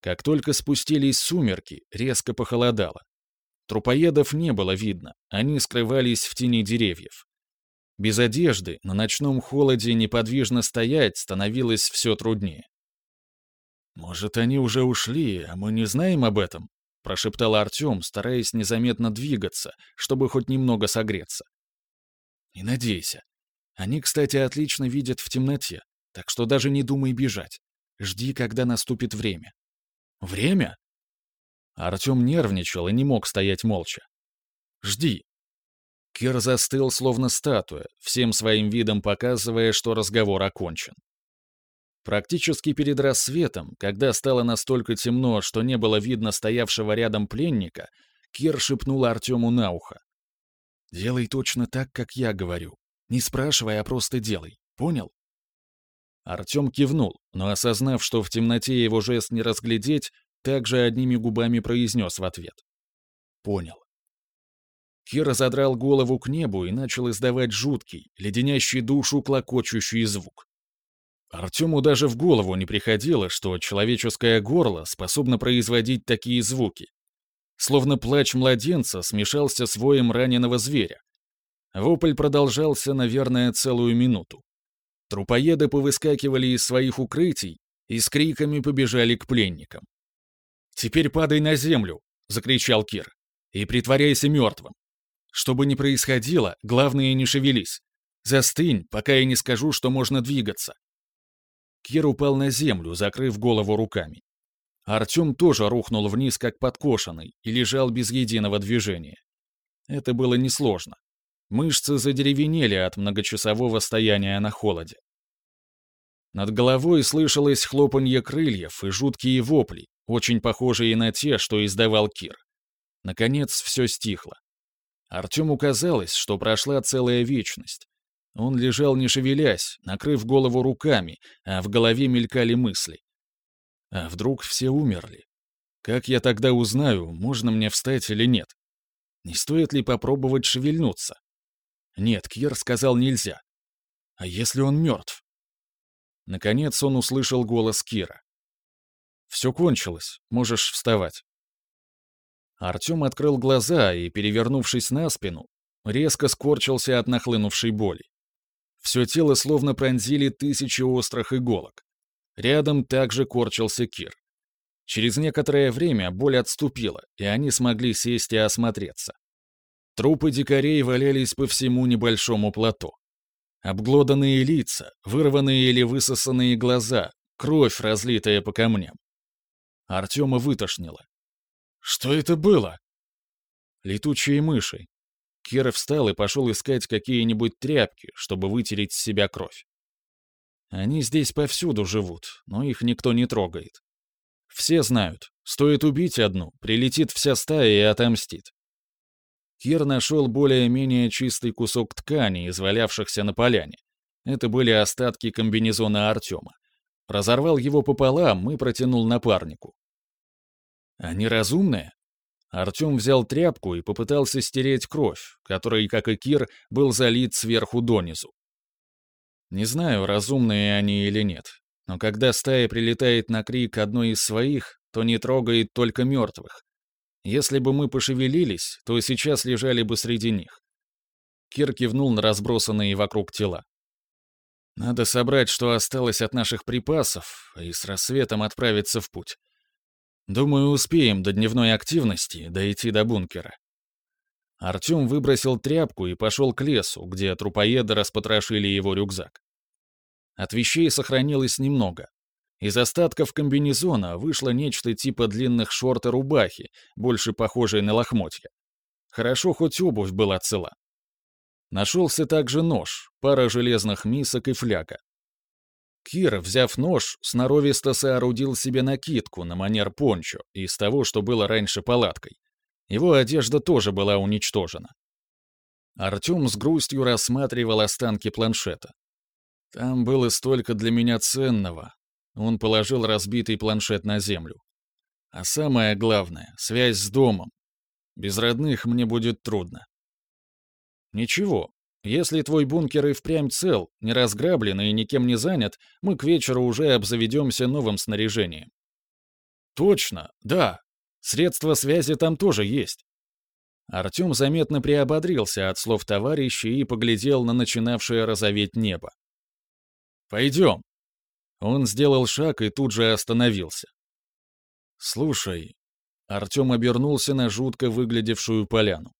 Speaker 1: Как только спустились сумерки, резко похолодало. Трупоедов не было видно, они скрывались в тени деревьев. Без одежды, на ночном холоде неподвижно стоять становилось все труднее. «Может, они уже ушли, а мы не знаем об этом?» прошептал Артем, стараясь незаметно двигаться, чтобы хоть немного согреться. «Не надейся. Они, кстати, отлично видят в темноте, так что даже не думай бежать. Жди, когда наступит время». «Время?» Артем нервничал и не мог стоять молча. «Жди». Кир застыл, словно статуя, всем своим видом показывая, что разговор окончен. Практически перед рассветом, когда стало настолько темно, что не было видно стоявшего рядом пленника, Кир шепнул Артему на ухо. «Делай точно так, как я говорю. Не спрашивай, а просто делай. Понял?» Артем кивнул, но, осознав, что в темноте его жест не разглядеть, также одними губами произнес в ответ. «Понял». Кир задрал голову к небу и начал издавать жуткий, леденящий душу клокочущий звук. Артему даже в голову не приходило, что человеческое горло способно производить такие звуки. Словно плач младенца смешался с воем раненого зверя. Вопль продолжался, наверное, целую минуту. Трупоеды повыскакивали из своих укрытий и с криками побежали к пленникам. «Теперь падай на землю!» — закричал Кир. «И притворяйся мертвым. Что бы ни происходило, главное не шевелись. Застынь, пока я не скажу, что можно двигаться. Кир упал на землю, закрыв голову руками. Артем тоже рухнул вниз, как подкошенный, и лежал без единого движения. Это было несложно. Мышцы задеревенели от многочасового стояния на холоде. Над головой слышалось хлопанье крыльев и жуткие вопли, очень похожие на те, что издавал Кир. Наконец, все стихло. Артему казалось, что прошла целая вечность. Он лежал не шевелясь, накрыв голову руками, а в голове мелькали мысли. А вдруг все умерли? Как я тогда узнаю, можно мне встать или нет? Не стоит ли попробовать шевельнуться? Нет, Кьер сказал нельзя. А если он мертв? Наконец он услышал голос Кира. «Все кончилось, можешь вставать». Артем открыл глаза и, перевернувшись на спину, резко скорчился от нахлынувшей боли. Все тело словно пронзили тысячи острых иголок. Рядом также корчился Кир. Через некоторое время боль отступила, и они смогли сесть и осмотреться. Трупы дикарей валялись по всему небольшому плато. Обглоданные лица, вырванные или высосанные глаза, кровь, разлитая по камням. Артема вытошнило. «Что это было?» «Летучие мыши». Кира встал и пошел искать какие-нибудь тряпки, чтобы вытереть с себя кровь. Они здесь повсюду живут, но их никто не трогает. Все знают, стоит убить одну, прилетит вся стая и отомстит. Кир нашел более-менее чистый кусок ткани, извалявшихся на поляне. Это были остатки комбинезона Артема. Разорвал его пополам и протянул напарнику. «Они разумные?» Артем взял тряпку и попытался стереть кровь, которой, как и Кир, был залит сверху донизу. Не знаю, разумные они или нет, но когда стая прилетает на крик одной из своих, то не трогает только мертвых, если бы мы пошевелились, то сейчас лежали бы среди них. Кир кивнул на разбросанные вокруг тела. Надо собрать, что осталось от наших припасов, и с рассветом отправиться в путь. Думаю, успеем до дневной активности дойти до бункера. Артем выбросил тряпку и пошел к лесу, где трупоеды распотрошили его рюкзак. От вещей сохранилось немного, из остатков комбинезона вышло нечто типа длинных шорт и рубахи, больше похожей на лохмотья. Хорошо, хоть обувь была цела. Нашелся также нож, пара железных мисок и фляга. Кир, взяв нож, сноровисто соорудил себе накидку на манер пончо из того, что было раньше палаткой. Его одежда тоже была уничтожена. Артем с грустью рассматривал останки планшета. Там было столько для меня ценного, он положил разбитый планшет на землю. А самое главное — связь с домом. Без родных мне будет трудно. Ничего, если твой бункер и впрямь цел, не разграблен и никем не занят, мы к вечеру уже обзаведемся новым снаряжением. Точно, да. Средства связи там тоже есть. Артем заметно приободрился от слов товарища и поглядел на начинавшее розоветь небо. «Пойдем», он сделал шаг и тут же остановился. «Слушай», — Артем обернулся на жутко выглядевшую поляну.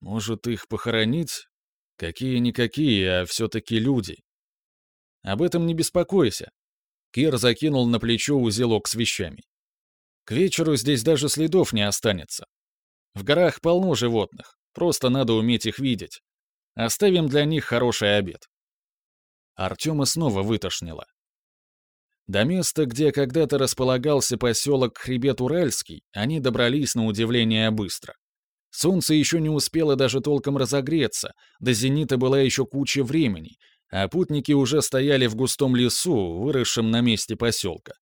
Speaker 1: «Может, их похоронить? Какие-никакие, а все-таки люди. Об этом не беспокойся». Кир закинул на плечо узелок с вещами. «К вечеру здесь даже следов не останется. В горах полно животных, просто надо уметь их видеть. Оставим для них хороший обед». Артема снова вытошнило. До места, где когда-то располагался поселок Хребет Уральский, они добрались на удивление быстро. Солнце еще не успело даже толком разогреться, до зенита была еще куча времени, а путники уже стояли в густом лесу, выросшем на месте поселка.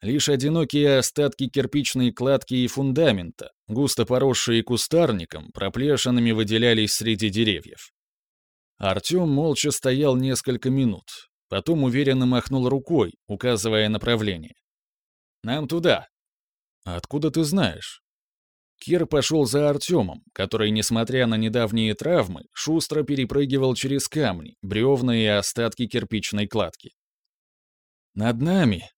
Speaker 1: Лишь одинокие остатки кирпичной кладки и фундамента, густо поросшие кустарником, проплешинами выделялись среди деревьев. Артем молча стоял несколько минут, Потом уверенно махнул рукой, указывая направление. «Нам туда». «Откуда ты знаешь?» Кир пошел за Артемом, который, несмотря на недавние травмы, шустро перепрыгивал через камни, бревна и остатки кирпичной кладки. «Над нами!»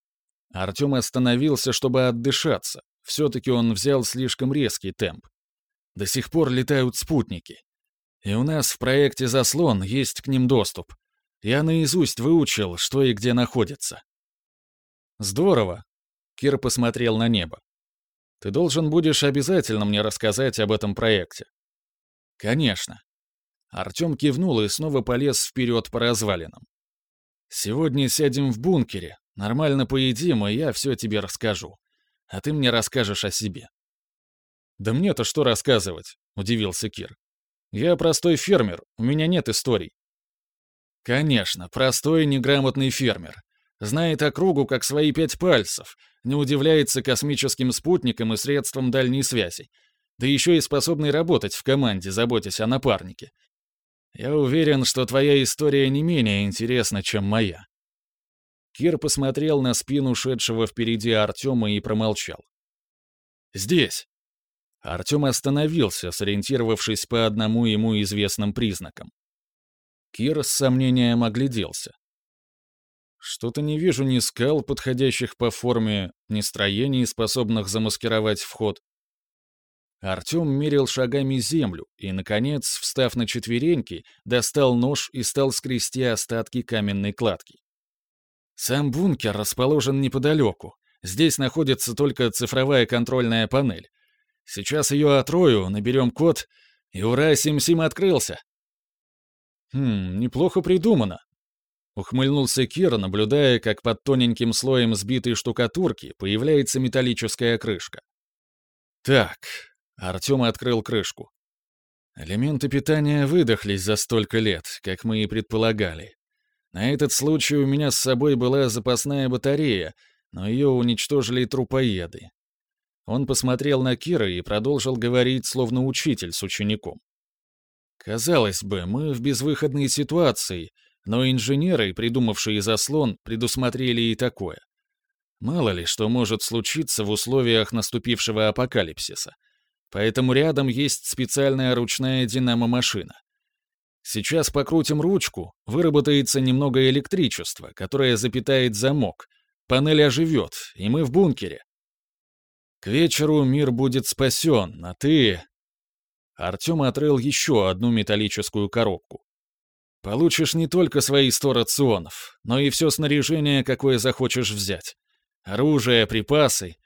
Speaker 1: Артем остановился, чтобы отдышаться. Все-таки он взял слишком резкий темп. До сих пор летают спутники. И у нас в проекте «Заслон» есть к ним доступ. Я наизусть выучил, что и где находится. Здорово. Кир посмотрел на небо. Ты должен будешь обязательно мне рассказать об этом проекте. Конечно. Артем кивнул и снова полез вперед по развалинам. Сегодня сядем в бункере, нормально поедим, и я все тебе расскажу. а ты мне расскажешь о себе». «Да мне-то что рассказывать?» — удивился Кир. «Я простой фермер, у меня нет историй». «Конечно, простой неграмотный фермер. Знает округу как свои пять пальцев, не удивляется космическим спутникам и средствам дальней связи. Да еще и способный работать в команде, заботясь о напарнике. Я уверен, что твоя история не менее интересна, чем моя». Кир посмотрел на спину шедшего впереди Артема и промолчал. «Здесь». Артем остановился, сориентировавшись по одному ему известным признакам. Кир с сомнением огляделся. Что-то не вижу ни скал, подходящих по форме, ни строений, способных замаскировать вход. Артем мерил шагами землю и, наконец, встав на четвереньки, достал нож и стал скрести остатки каменной кладки. Сам бункер расположен неподалеку. Здесь находится только цифровая контрольная панель. Сейчас ее отрою, наберем код, и ура, Сим-Сим открылся. Хм, неплохо придумано. Ухмыльнулся Кир, наблюдая, как под тоненьким слоем сбитой штукатурки появляется металлическая крышка. Так, Артем открыл крышку. Элементы питания выдохлись за столько лет, как мы и предполагали. На этот случай у меня с собой была запасная батарея, но ее уничтожили трупоеды. Он посмотрел на Кира и продолжил говорить, словно учитель с учеником. Казалось бы, мы в безвыходной ситуации, но инженеры, придумавшие заслон, предусмотрели и такое. Мало ли, что может случиться в условиях наступившего апокалипсиса. Поэтому рядом есть специальная ручная динамо-машина. Сейчас покрутим ручку, выработается немного электричества, которое запитает замок. Панель оживет, и мы в бункере. К вечеру мир будет спасен, а ты... Артем отрыл еще одну металлическую коробку. Получишь не только свои сто рационов, но и все снаряжение, какое захочешь взять. Оружие, припасы.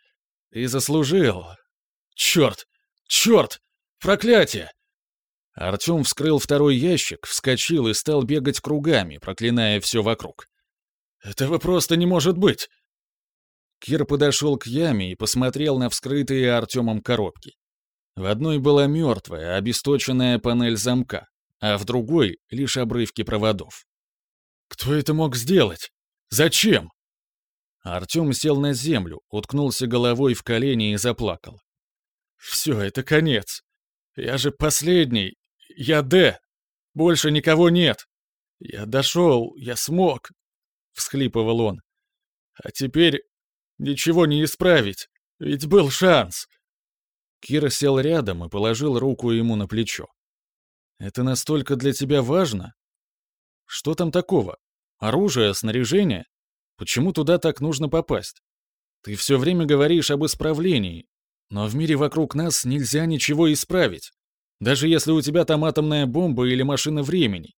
Speaker 1: И заслужил. Черт! Черт! Проклятие! Артем вскрыл второй ящик, вскочил и стал бегать кругами, проклиная все вокруг. «Этого просто не может быть!» Кир подошел к яме и посмотрел на вскрытые Артемом коробки. В одной была мертвая, обесточенная панель замка, а в другой — лишь обрывки проводов. «Кто это мог сделать? Зачем?» Артем сел на землю, уткнулся головой в колени и заплакал. «Все, это конец. Я же последний. Я Д. Больше никого нет. Я дошел, я смог», — всхлипывал он. «А теперь ничего не исправить, ведь был шанс». Кира сел рядом и положил руку ему на плечо. Это настолько для тебя важно? Что там такого? Оружие, снаряжение? Почему туда так нужно попасть? Ты все время говоришь об исправлении, но в мире вокруг нас нельзя ничего исправить. Даже если у тебя там атомная бомба или машина времени.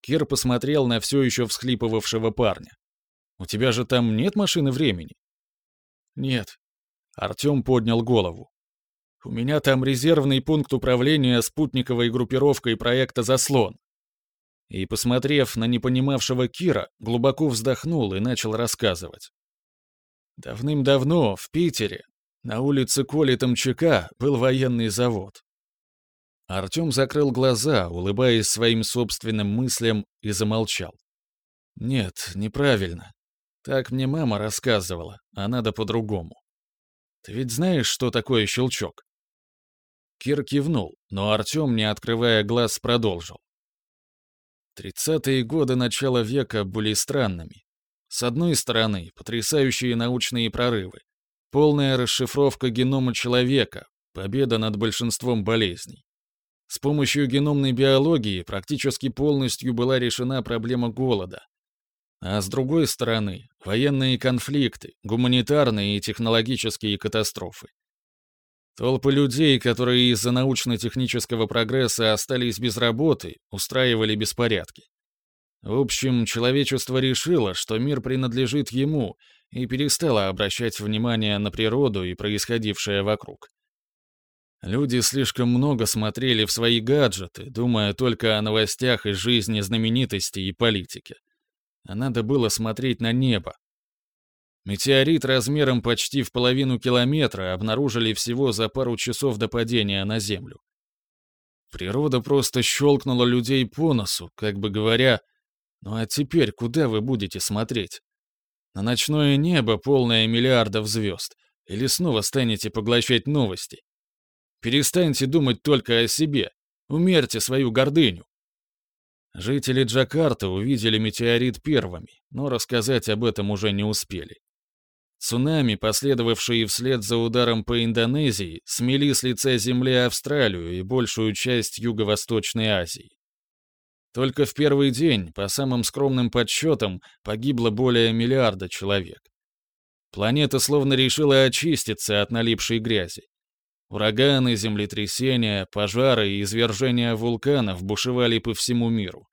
Speaker 1: Кир посмотрел на все еще всхлипывавшего парня. У тебя же там нет машины времени? Нет. Артем поднял голову. У меня там резервный пункт управления спутниковой группировкой проекта «Заслон». И, посмотрев на непонимавшего Кира, глубоко вздохнул и начал рассказывать. Давным-давно в Питере, на улице Коли Томчака, был военный завод. Артем закрыл глаза, улыбаясь своим собственным мыслям, и замолчал. «Нет, неправильно. Так мне мама рассказывала, а надо по-другому. Ты ведь знаешь, что такое щелчок?» Кир кивнул, но Артем, не открывая глаз, продолжил. Тридцатые годы начала века были странными. С одной стороны, потрясающие научные прорывы, полная расшифровка генома человека, победа над большинством болезней. С помощью геномной биологии практически полностью была решена проблема голода. А с другой стороны, военные конфликты, гуманитарные и технологические катастрофы. Толпы людей, которые из-за научно-технического прогресса остались без работы, устраивали беспорядки. В общем, человечество решило, что мир принадлежит ему, и перестало обращать внимание на природу и происходившее вокруг. Люди слишком много смотрели в свои гаджеты, думая только о новостях из жизни знаменитостей и политики. А надо было смотреть на небо. Метеорит размером почти в половину километра обнаружили всего за пару часов до падения на Землю. Природа просто щелкнула людей по носу, как бы говоря, «Ну а теперь куда вы будете смотреть? На ночное небо, полное миллиардов звезд, или снова станете поглощать новости? Перестаньте думать только о себе, умерьте свою гордыню». Жители Джакарты увидели метеорит первыми, но рассказать об этом уже не успели. Цунами, последовавшие вслед за ударом по Индонезии, смели с лица земли Австралию и большую часть Юго-Восточной Азии. Только в первый день, по самым скромным подсчетам, погибло более миллиарда человек. Планета словно решила очиститься от налипшей грязи. Ураганы, землетрясения, пожары и извержения вулканов бушевали по всему миру.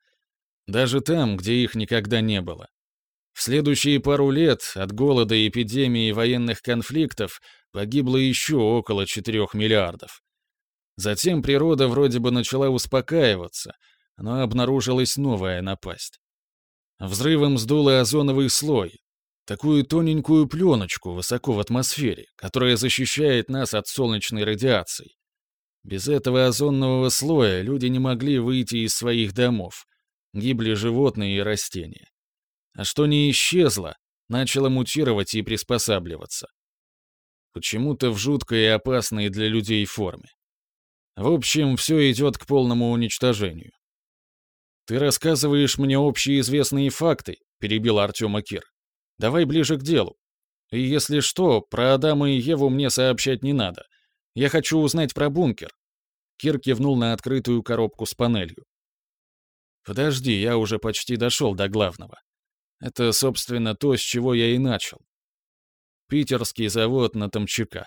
Speaker 1: Даже там, где их никогда не было. В следующие пару лет от голода, эпидемии и военных конфликтов погибло еще около 4 миллиардов. Затем природа вроде бы начала успокаиваться, но обнаружилась новая напасть. Взрывом сдуло озоновый слой, такую тоненькую пленочку высоко в атмосфере, которая защищает нас от солнечной радиации. Без этого озонного слоя люди не могли выйти из своих домов, гибли животные и растения а что не исчезло, начало мутировать и приспосабливаться. Почему-то в жуткой и опасной для людей форме. В общем, все идет к полному уничтожению. «Ты рассказываешь мне общеизвестные факты», — перебил Артема Кир. «Давай ближе к делу. И если что, про Адама и Еву мне сообщать не надо. Я хочу узнать про бункер». Кир кивнул на открытую коробку с панелью. «Подожди, я уже почти дошел до главного. Это, собственно, то, с чего я и начал. Питерский завод на Томчака.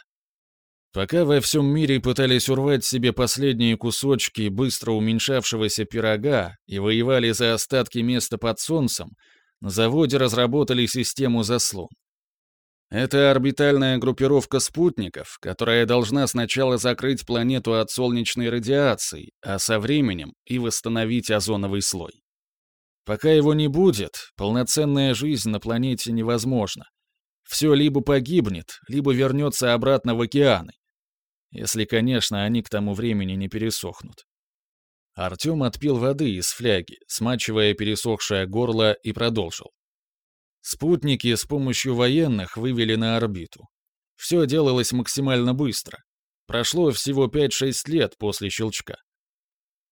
Speaker 1: Пока во всем мире пытались урвать себе последние кусочки быстро уменьшавшегося пирога и воевали за остатки места под солнцем, на заводе разработали систему заслон. Это орбитальная группировка спутников, которая должна сначала закрыть планету от солнечной радиации, а со временем и восстановить озоновый слой. Пока его не будет, полноценная жизнь на планете невозможна. Все либо погибнет, либо вернется обратно в океаны. Если, конечно, они к тому времени не пересохнут. Артем отпил воды из фляги, смачивая пересохшее горло, и продолжил. Спутники с помощью военных вывели на орбиту. Все делалось максимально быстро. Прошло всего 5-6 лет после щелчка.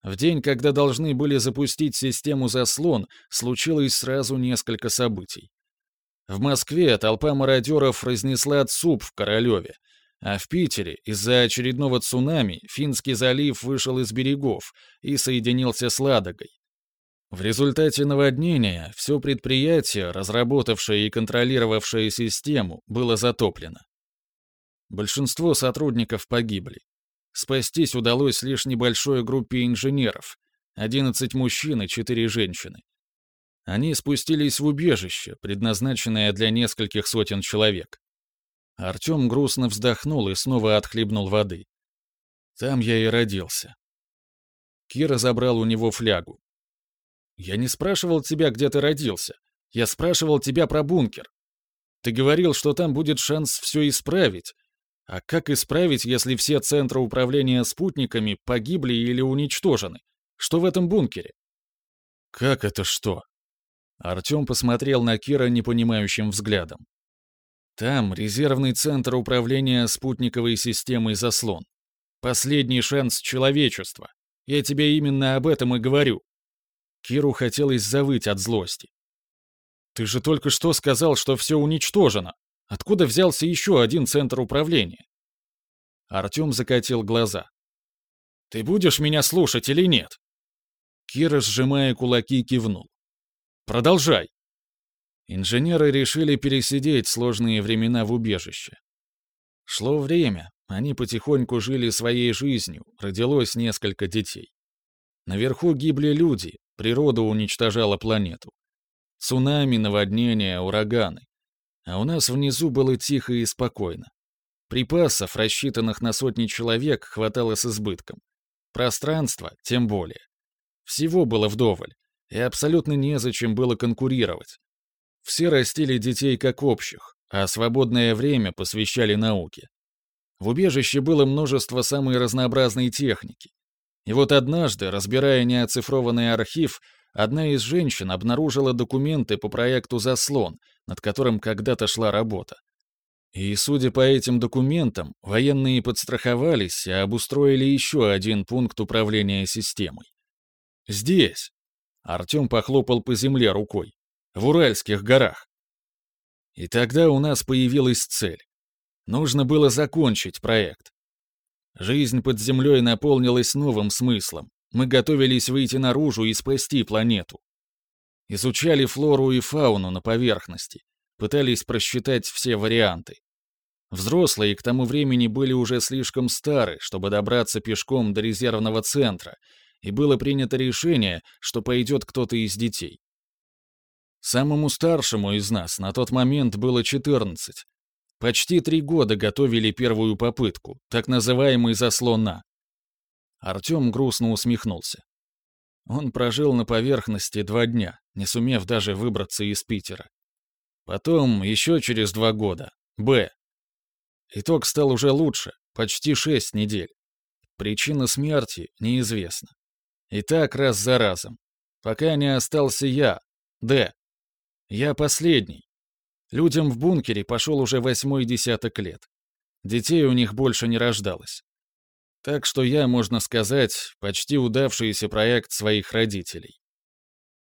Speaker 1: В день, когда должны были запустить систему «Заслон», случилось сразу несколько событий. В Москве толпа мародеров разнесла ЦУП в Королеве, а в Питере из-за очередного цунами Финский залив вышел из берегов и соединился с Ладогой. В результате наводнения все предприятие, разработавшее и контролировавшее систему, было затоплено. Большинство сотрудников погибли. Спастись удалось лишь небольшой группе инженеров, 11 мужчин и 4 женщины. Они спустились в убежище, предназначенное для нескольких сотен человек. Артем грустно вздохнул и снова отхлебнул воды. Там я и родился. Кира забрал у него флягу. «Я не спрашивал тебя, где ты родился. Я спрашивал тебя про бункер. Ты говорил, что там будет шанс все исправить, а как исправить, если все центры управления спутниками погибли или уничтожены? Что в этом бункере? Как это что? Артем посмотрел на Кира непонимающим взглядом. Там резервный центр управления спутниковой системой «Заслон». Последний шанс человечества. Я тебе именно об этом и говорю. Киру хотелось завыть от злости. Ты же только что сказал, что все уничтожено. Откуда взялся еще один центр управления? Артем закатил глаза. «Ты будешь меня слушать или нет?» Кира, сжимая кулаки, кивнул. «Продолжай!» Инженеры решили пересидеть сложные времена в убежище. Шло время, они потихоньку жили своей жизнью, родилось несколько детей. Наверху гибли люди, природа уничтожала планету. Цунами, наводнения, ураганы. А у нас внизу было тихо и спокойно. Припасов, рассчитанных на сотни человек, хватало с избытком. Пространства тем более. Всего было вдоволь, и абсолютно незачем было конкурировать. Все растили детей как общих, а свободное время посвящали науке. В убежище было множество самой разнообразной техники. И вот однажды, разбирая неоцифрованный архив, одна из женщин обнаружила документы по проекту «Заслон», над которым когда-то шла работа. И, судя по этим документам, военные подстраховались и обустроили еще один пункт управления системой. «Здесь!» — Артем похлопал по земле рукой. «В Уральских горах!» И тогда у нас появилась цель. Нужно было закончить проект. Жизнь под землей наполнилась новым смыслом. Мы готовились выйти наружу и спасти планету. Изучали флору и фауну на поверхности, пытались просчитать все варианты. Взрослые к тому времени были уже слишком стары, чтобы добраться пешком до резервного центра, и было принято решение, что пойдет кто-то из детей. Самому старшему из нас на тот момент было 14. Почти три года готовили первую попытку, так называемый заслон «на». Артем грустно усмехнулся. Он прожил на поверхности два дня, не сумев даже выбраться из Питера. Потом, еще через два года, «Б». Итог стал уже лучше, почти шесть недель. Причина смерти неизвестна. И так раз за разом. Пока не остался я, Д. Я последний. Людям в бункере пошел уже восьмой десяток лет. Детей у них больше не рождалось. Так что я, можно сказать, почти удавшийся проект своих родителей.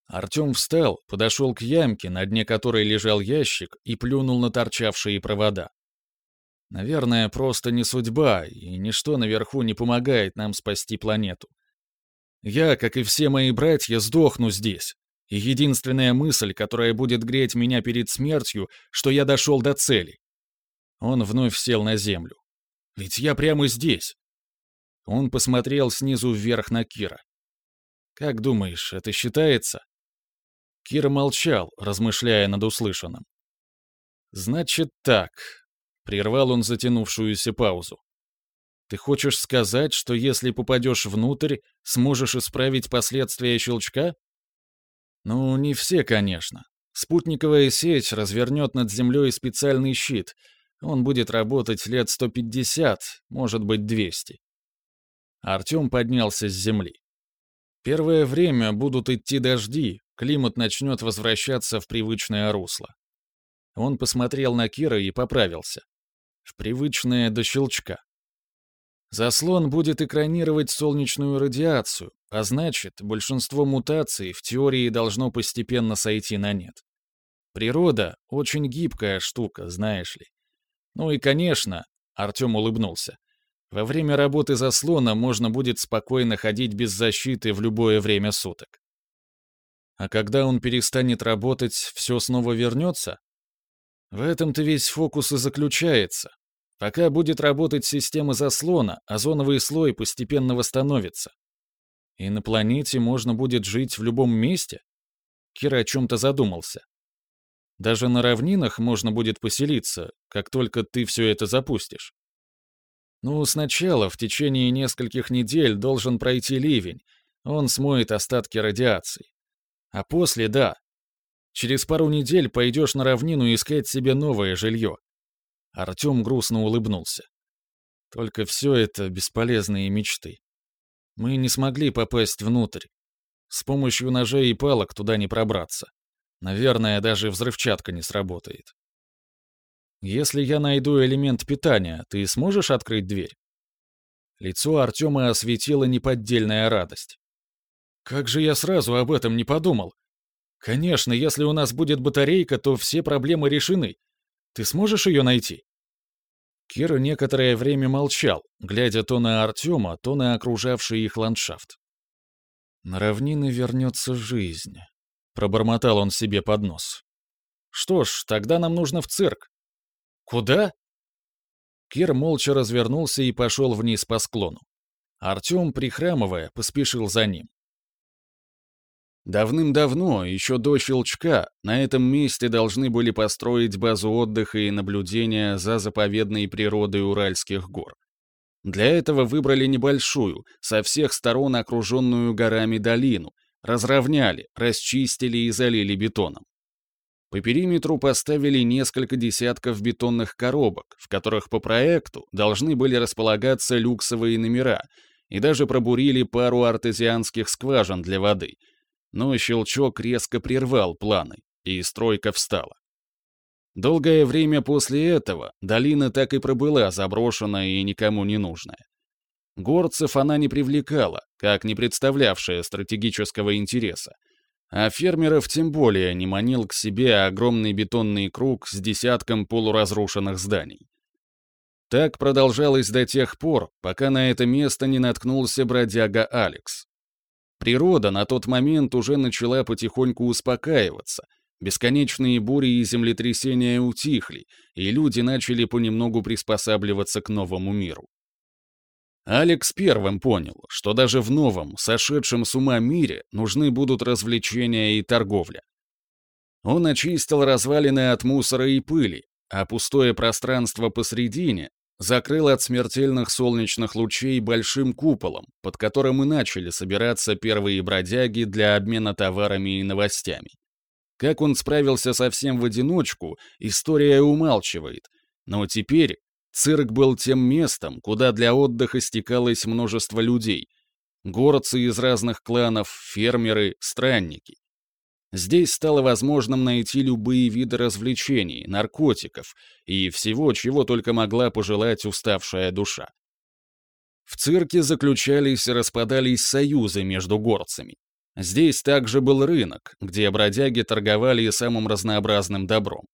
Speaker 1: Артем встал, подошел к ямке, на дне которой лежал ящик, и плюнул на торчавшие провода. Наверное, просто не судьба, и ничто наверху не помогает нам спасти планету. Я, как и все мои братья, сдохну здесь, и единственная мысль, которая будет греть меня перед смертью, что я дошел до цели. Он вновь сел на землю. Ведь я прямо здесь. Он посмотрел снизу вверх на Кира. «Как думаешь, это считается?» Кир молчал, размышляя над услышанным. «Значит так», — прервал он затянувшуюся паузу. «Ты хочешь сказать, что если попадешь внутрь, сможешь исправить последствия щелчка?» Ну, не все, конечно. Спутниковая сеть развернет над Землей специальный щит. Он будет работать лет 150, может быть, 200. Артем поднялся с Земли. Первое время будут идти дожди, климат начнет возвращаться в привычное русло. Он посмотрел на Кира и поправился. В привычное до щелчка. Заслон будет экранировать солнечную радиацию, а значит, большинство мутаций в теории должно постепенно сойти на нет. Природа — очень гибкая штука, знаешь ли. Ну и, конечно, Артем улыбнулся. Во время работы заслона можно будет спокойно ходить без защиты в любое время суток. А когда он перестанет работать, все снова вернется? В этом-то весь фокус и заключается. Пока будет работать система заслона, озоновый слой постепенно восстановится. И на планете можно будет жить в любом месте? Кира о чем-то задумался. Даже на равнинах можно будет поселиться, как только ты все это запустишь. Ну, сначала, в течение нескольких недель, должен пройти ливень. Он смоет остатки радиации. А после, да. Через пару недель пойдешь на равнину искать себе новое жилье. Артем грустно улыбнулся. Только все это бесполезные мечты. Мы не смогли попасть внутрь. С помощью ножей и палок туда не пробраться. Наверное, даже взрывчатка не сработает. Если я найду элемент питания, ты сможешь открыть дверь? Лицо Артема осветила неподдельная радость. Как же я сразу об этом не подумал? Конечно, если у нас будет батарейка, то все проблемы решены. Ты сможешь ее найти?» Кира некоторое время молчал, глядя то на Артема, то на окружавший их ландшафт. «На равнины вернется жизнь», — пробормотал он себе под нос. «Что ж, тогда нам нужно в цирк». «Куда?» Кир молча развернулся и пошел вниз по склону. Артем, прихрамывая, поспешил за ним. Давным-давно, еще до щелчка, на этом месте должны были построить базу отдыха и наблюдения за заповедной природой Уральских гор. Для этого выбрали небольшую, со всех сторон окруженную горами долину, разровняли, расчистили и залили бетоном. По периметру поставили несколько десятков бетонных коробок, в которых по проекту должны были располагаться люксовые номера, и даже пробурили пару артезианских скважин для воды. Но щелчок резко прервал планы, и стройка встала. Долгое время после этого долина так и пробыла заброшенная и никому не нужная. Горцев она не привлекала, как не представлявшая стратегического интереса, а фермеров тем более не манил к себе огромный бетонный круг с десятком полуразрушенных зданий. Так продолжалось до тех пор, пока на это место не наткнулся бродяга Алекс. Природа на тот момент уже начала потихоньку успокаиваться, бесконечные бури и землетрясения утихли, и люди начали понемногу приспосабливаться к новому миру. Алекс первым понял, что даже в новом, сошедшем с ума мире нужны будут развлечения и торговля. Он очистил развалины от мусора и пыли, а пустое пространство посредине закрыл от смертельных солнечных лучей большим куполом, под которым и начали собираться первые бродяги для обмена товарами и новостями. Как он справился совсем в одиночку, история умалчивает, но теперь Цирк был тем местом, куда для отдыха стекалось множество людей. Горцы из разных кланов, фермеры, странники. Здесь стало возможным найти любые виды развлечений, наркотиков и всего, чего только могла пожелать уставшая душа. В цирке заключались и распадались союзы между горцами. Здесь также был рынок, где бродяги торговали самым разнообразным добром.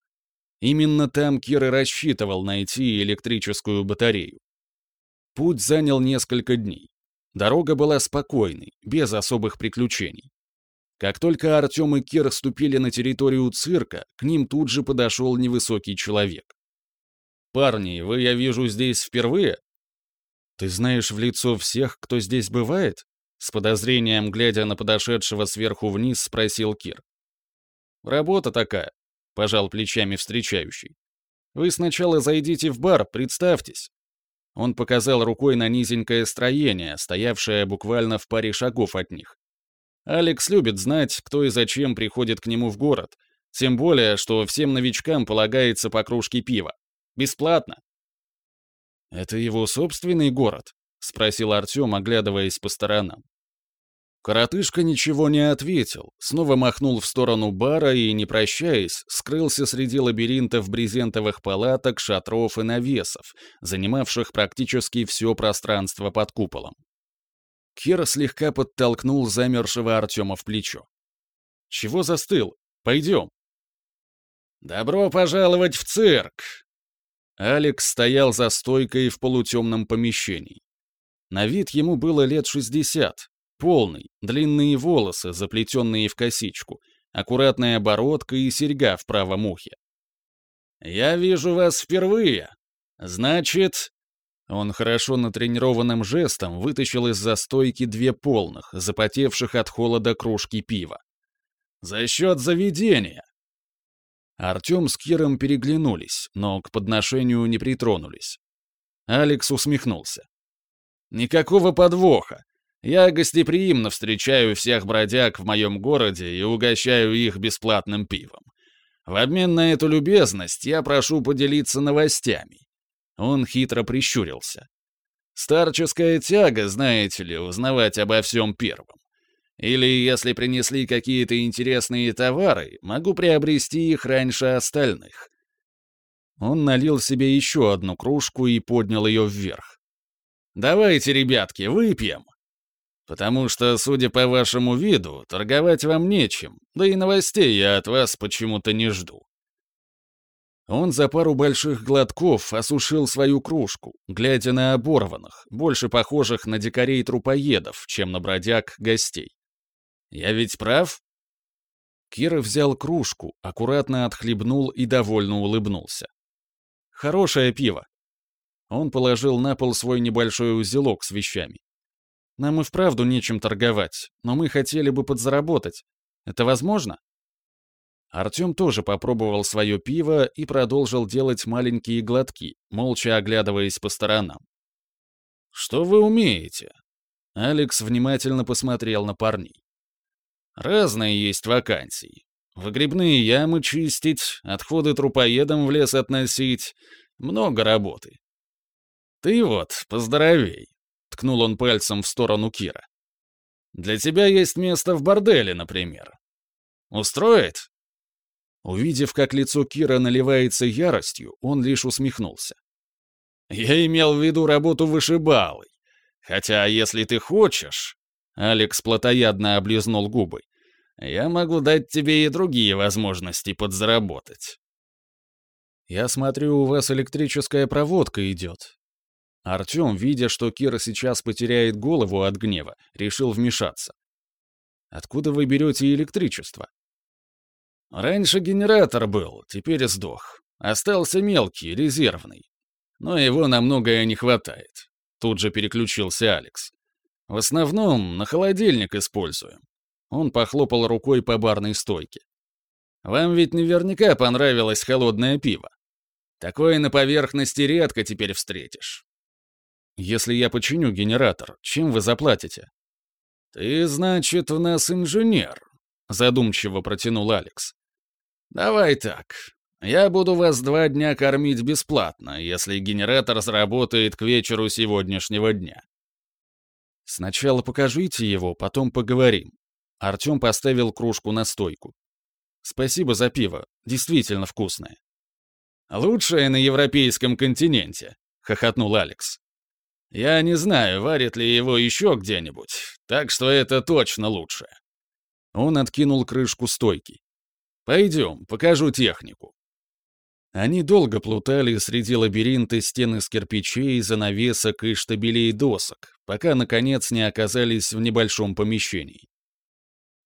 Speaker 1: Именно там Кир и рассчитывал найти электрическую батарею. Путь занял несколько дней. Дорога была спокойной, без особых приключений. Как только Артем и Кир ступили на территорию цирка, к ним тут же подошел невысокий человек. «Парни, вы, я вижу, здесь впервые?» «Ты знаешь в лицо всех, кто здесь бывает?» С подозрением, глядя на подошедшего сверху вниз, спросил Кир. «Работа такая пожал плечами встречающий. Вы сначала зайдите в бар, представьтесь. Он показал рукой на низенькое строение, стоявшее буквально в паре шагов от них. Алекс любит знать, кто и зачем приходит к нему в город, тем более, что всем новичкам полагается по кружке пива. Бесплатно. «Это его собственный город?» — спросил Артем, оглядываясь по сторонам. Коротышка ничего не ответил, снова махнул в сторону бара и, не прощаясь, скрылся среди лабиринтов брезентовых палаток, шатров и навесов, занимавших практически все пространство под куполом. Кир слегка подтолкнул замершего Артема в плечо. «Чего застыл? Пойдем». «Добро пожаловать в цирк!» Алекс стоял за стойкой в полутемном помещении. На вид ему было лет шестьдесят, Полный, длинные волосы, заплетенные в косичку, аккуратная бородка и серьга в правом ухе. «Я вижу вас впервые. Значит...» Он хорошо натренированным жестом вытащил из застойки две полных, запотевших от холода кружки пива. «За счет заведения!» Артем с Киром переглянулись, но к подношению не притронулись. Алекс усмехнулся. «Никакого подвоха. Я гостеприимно встречаю всех бродяг в моем городе и угощаю их бесплатным пивом. В обмен на эту любезность я прошу поделиться новостями». Он хитро прищурился. «Старческая тяга, знаете ли, узнавать обо всем первым. Или, если принесли какие-то интересные товары, могу приобрести их раньше остальных». Он налил себе еще одну кружку и поднял ее вверх. «Давайте, ребятки, выпьем!» Потому что, судя по вашему виду, торговать вам нечем, да и новостей я от вас почему-то не жду». Он за пару больших глотков осушил свою кружку, глядя на оборванных, больше похожих на дикарей-трупоедов, чем на бродяг гостей. «Я ведь прав?» Кира взял кружку, аккуратно отхлебнул и довольно улыбнулся. «Хорошее пиво». Он положил на пол свой небольшой узелок с вещами. Нам и вправду нечем торговать, но мы хотели бы подзаработать. Это возможно?» Артем тоже попробовал свое пиво и продолжил делать маленькие глотки, молча оглядываясь по сторонам. «Что вы умеете?» Алекс внимательно посмотрел на парней. «Разные есть вакансии. Выгребные ямы чистить, отходы трупоедом в лес относить. Много работы. Ты вот, поздоровей, — ткнул он пальцем в сторону Кира. Для тебя есть место в борделе, например. Устроит? Увидев, как лицо Кира наливается яростью, он лишь усмехнулся. Я имел в виду работу вышибалой. Хотя, если ты хочешь... Алекс плотоядно облизнул губы. Я могу дать тебе и другие возможности подзаработать. Я смотрю, у вас электрическая проводка идет. Артем, видя, что Кира сейчас потеряет голову от гнева, решил вмешаться. Откуда вы берете электричество? Раньше генератор был, теперь сдох. Остался мелкий, резервный. Но его на многое не хватает. Тут же переключился Алекс. В основном на холодильник используем. Он похлопал рукой по барной стойке. «Вам ведь наверняка понравилось холодное пиво. Такое на поверхности редко теперь встретишь. Если я починю генератор, чем вы заплатите?» «Ты, значит, у нас инженер», — задумчиво протянул Алекс. «Давай так. Я буду вас два дня кормить бесплатно, если генератор сработает к вечеру сегодняшнего дня». «Сначала покажите его, потом поговорим», Артем поставил кружку на стойку. «Спасибо за пиво. Действительно вкусное». «Лучшее на европейском континенте», — хохотнул Алекс. «Я не знаю, варит ли его еще где-нибудь, так что это точно лучшее». Он откинул крышку стойки. «Пойдем, покажу технику». Они долго плутали среди лабиринта стен из кирпичей, занавесок и штабелей досок, пока, наконец, не оказались в небольшом помещении.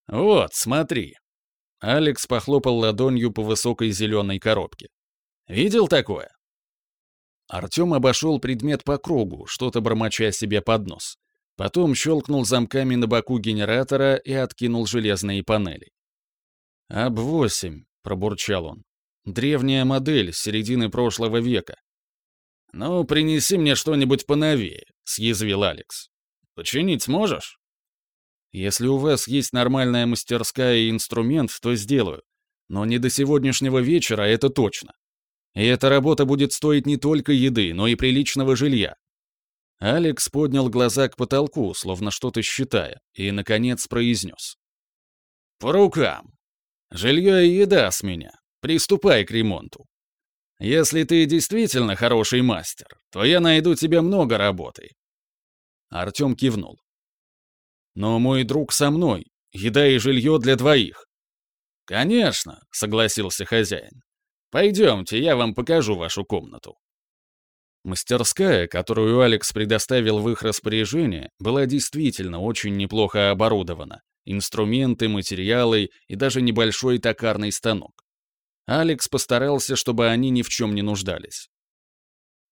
Speaker 1: «Вот, смотри». Алекс похлопал ладонью по высокой зеленой коробке. «Видел такое?» Артем обошел предмет по кругу, что-то бормоча себе под нос. Потом щелкнул замками на боку генератора и откинул железные панели. «Аб-8», — пробурчал он. «Древняя модель, середины прошлого века». «Ну, принеси мне что-нибудь поновее», — съязвил Алекс. «Починить сможешь?» Если у вас есть нормальная мастерская и инструмент, то сделаю. Но не до сегодняшнего вечера, это точно. И эта работа будет стоить не только еды, но и приличного жилья. Алекс поднял глаза к потолку, словно что-то считая, и, наконец, произнес. «По рукам. Жилье и еда с меня. Приступай к ремонту. Если ты действительно хороший мастер, то я найду тебе много работы». Артем кивнул. Но мой друг со мной. Еда и жилье для двоих». «Конечно», — согласился хозяин. «Пойдемте, я вам покажу вашу комнату». Мастерская, которую Алекс предоставил в их распоряжение, была действительно очень неплохо оборудована. Инструменты, материалы и даже небольшой токарный станок. Алекс постарался, чтобы они ни в чем не нуждались.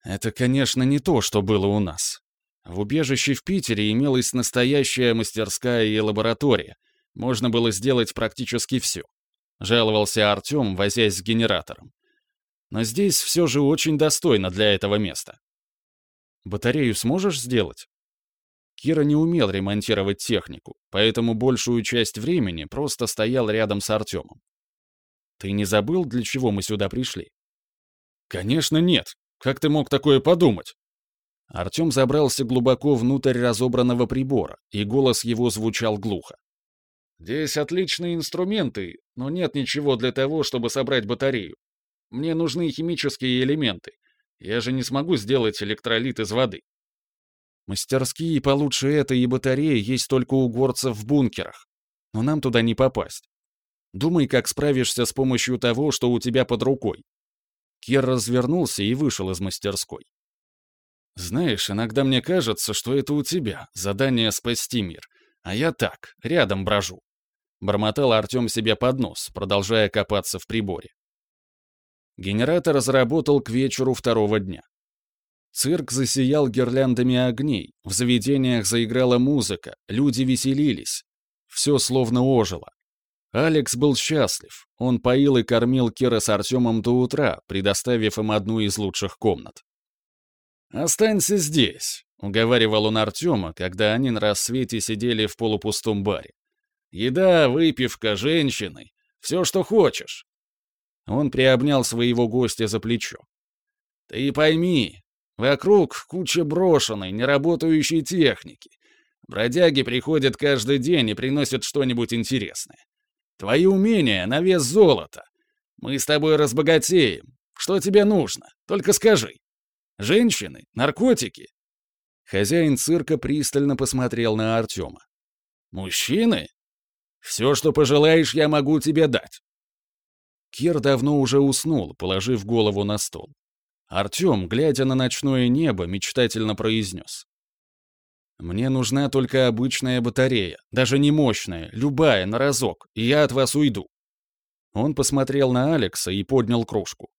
Speaker 1: «Это, конечно, не то, что было у нас», в убежище в Питере имелась настоящая мастерская и лаборатория. Можно было сделать практически все. Жаловался Артем, возясь с генератором. Но здесь все же очень достойно для этого места. Батарею сможешь сделать? Кира не умел ремонтировать технику, поэтому большую часть времени просто стоял рядом с Артемом. Ты не забыл, для чего мы сюда пришли? Конечно, нет. Как ты мог такое подумать? Артем забрался глубоко внутрь разобранного прибора, и голос его звучал глухо. «Здесь отличные инструменты, но нет ничего для того, чтобы собрать батарею. Мне нужны химические элементы. Я же не смогу сделать электролит из воды». Мастерские получше этой и батареи есть только у горцев в бункерах. Но нам туда не попасть. Думай, как справишься с помощью того, что у тебя под рукой. Кир развернулся и вышел из мастерской. Знаешь, иногда мне кажется, что это у тебя задание спасти мир, а я так, рядом брожу. Бормотал Артем себе под нос, продолжая копаться в приборе. Генератор заработал к вечеру второго дня. Цирк засиял гирляндами огней, в заведениях заиграла музыка, люди веселились. Все словно ожило. Алекс был счастлив. Он поил и кормил Кира с Артемом до утра, предоставив им одну из лучших комнат. «Останься здесь», — уговаривал он Артема, когда они на рассвете сидели в полупустом баре. «Еда, выпивка, женщины. Все, что хочешь». Он приобнял своего гостя за плечо. «Ты пойми, вокруг куча брошенной, неработающей техники. Бродяги приходят каждый день и приносят что-нибудь интересное. Твои умения на вес золота. Мы с тобой разбогатеем. Что тебе нужно? Только скажи. Женщины? Наркотики?» Хозяин цирка пристально посмотрел на Артема. «Мужчины? Все, что пожелаешь, я могу тебе дать». Кир давно уже уснул, положив голову на стол. Артем, глядя на ночное небо, мечтательно произнес. «Мне нужна только обычная батарея, даже не мощная, любая, на разок, и я от вас уйду». Он посмотрел на Алекса и поднял кружку.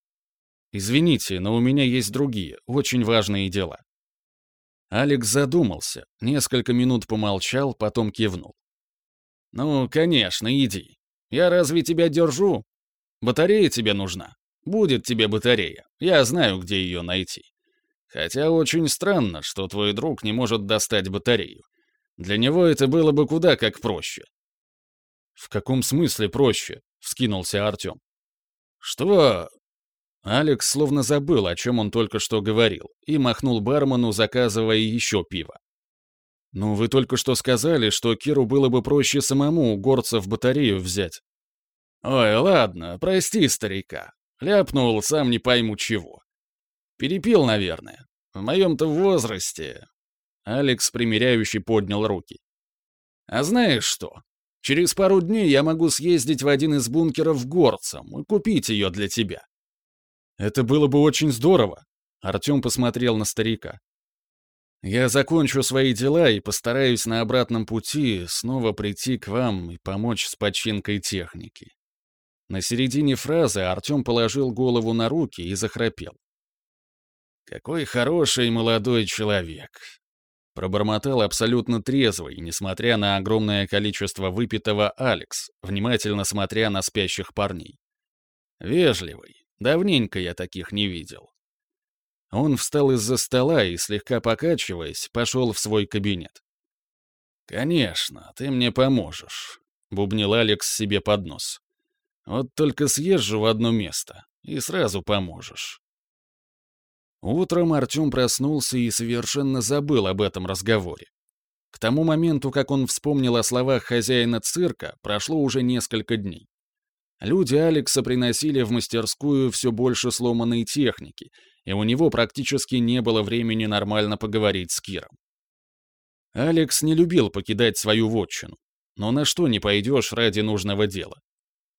Speaker 1: «Извините, но у меня есть другие, очень важные дела». Алекс задумался, несколько минут помолчал, потом кивнул. «Ну, конечно, иди. Я разве тебя держу? Батарея тебе нужна. Будет тебе батарея. Я знаю, где ее найти. Хотя очень странно, что твой друг не может достать батарею. Для него это было бы куда как проще». «В каком смысле проще?» — вскинулся Артем. «Что? Алекс словно забыл, о чем он только что говорил, и махнул бармену, заказывая еще пиво. «Ну, вы только что сказали, что Киру было бы проще самому горца в батарею взять». «Ой, ладно, прости старика. Ляпнул, сам не пойму чего. Перепил, наверное. В моем-то возрасте...» Алекс примиряющий поднял руки. «А знаешь что? Через пару дней я могу съездить в один из бункеров горцем и купить ее для тебя. Это было бы очень здорово. Артем посмотрел на старика. Я закончу свои дела и постараюсь на обратном пути снова прийти к вам и помочь с починкой техники. На середине фразы Артем положил голову на руки и захрапел. «Какой хороший молодой человек!» Пробормотал абсолютно трезвый, несмотря на огромное количество выпитого Алекс, внимательно смотря на спящих парней. Вежливый, Давненько я таких не видел. Он встал из-за стола и, слегка покачиваясь, пошел в свой кабинет. «Конечно, ты мне поможешь», — бубнил Алекс себе под нос. «Вот только съезжу в одно место, и сразу поможешь». Утром Артем проснулся и совершенно забыл об этом разговоре. К тому моменту, как он вспомнил о словах хозяина цирка, прошло уже несколько дней. Люди Алекса приносили в мастерскую все больше сломанной техники, и у него практически не было времени нормально поговорить с Киром. Алекс не любил покидать свою вотчину, но на что не пойдешь ради нужного дела.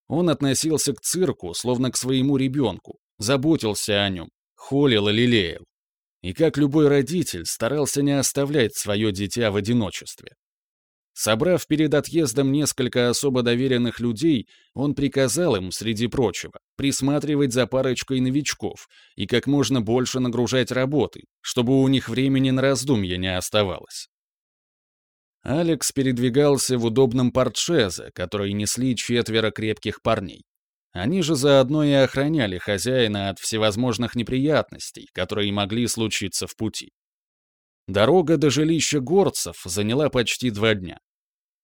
Speaker 1: Он относился к цирку, словно к своему ребенку, заботился о нем, холил и лелеял. И как любой родитель, старался не оставлять свое дитя в одиночестве. Собрав перед отъездом несколько особо доверенных людей, он приказал им, среди прочего, присматривать за парочкой новичков и как можно больше нагружать работы, чтобы у них времени на раздумья не оставалось. Алекс передвигался в удобном портшезе, который несли четверо крепких парней. Они же заодно и охраняли хозяина от всевозможных неприятностей, которые могли случиться в пути. Дорога до жилища горцев заняла почти два дня.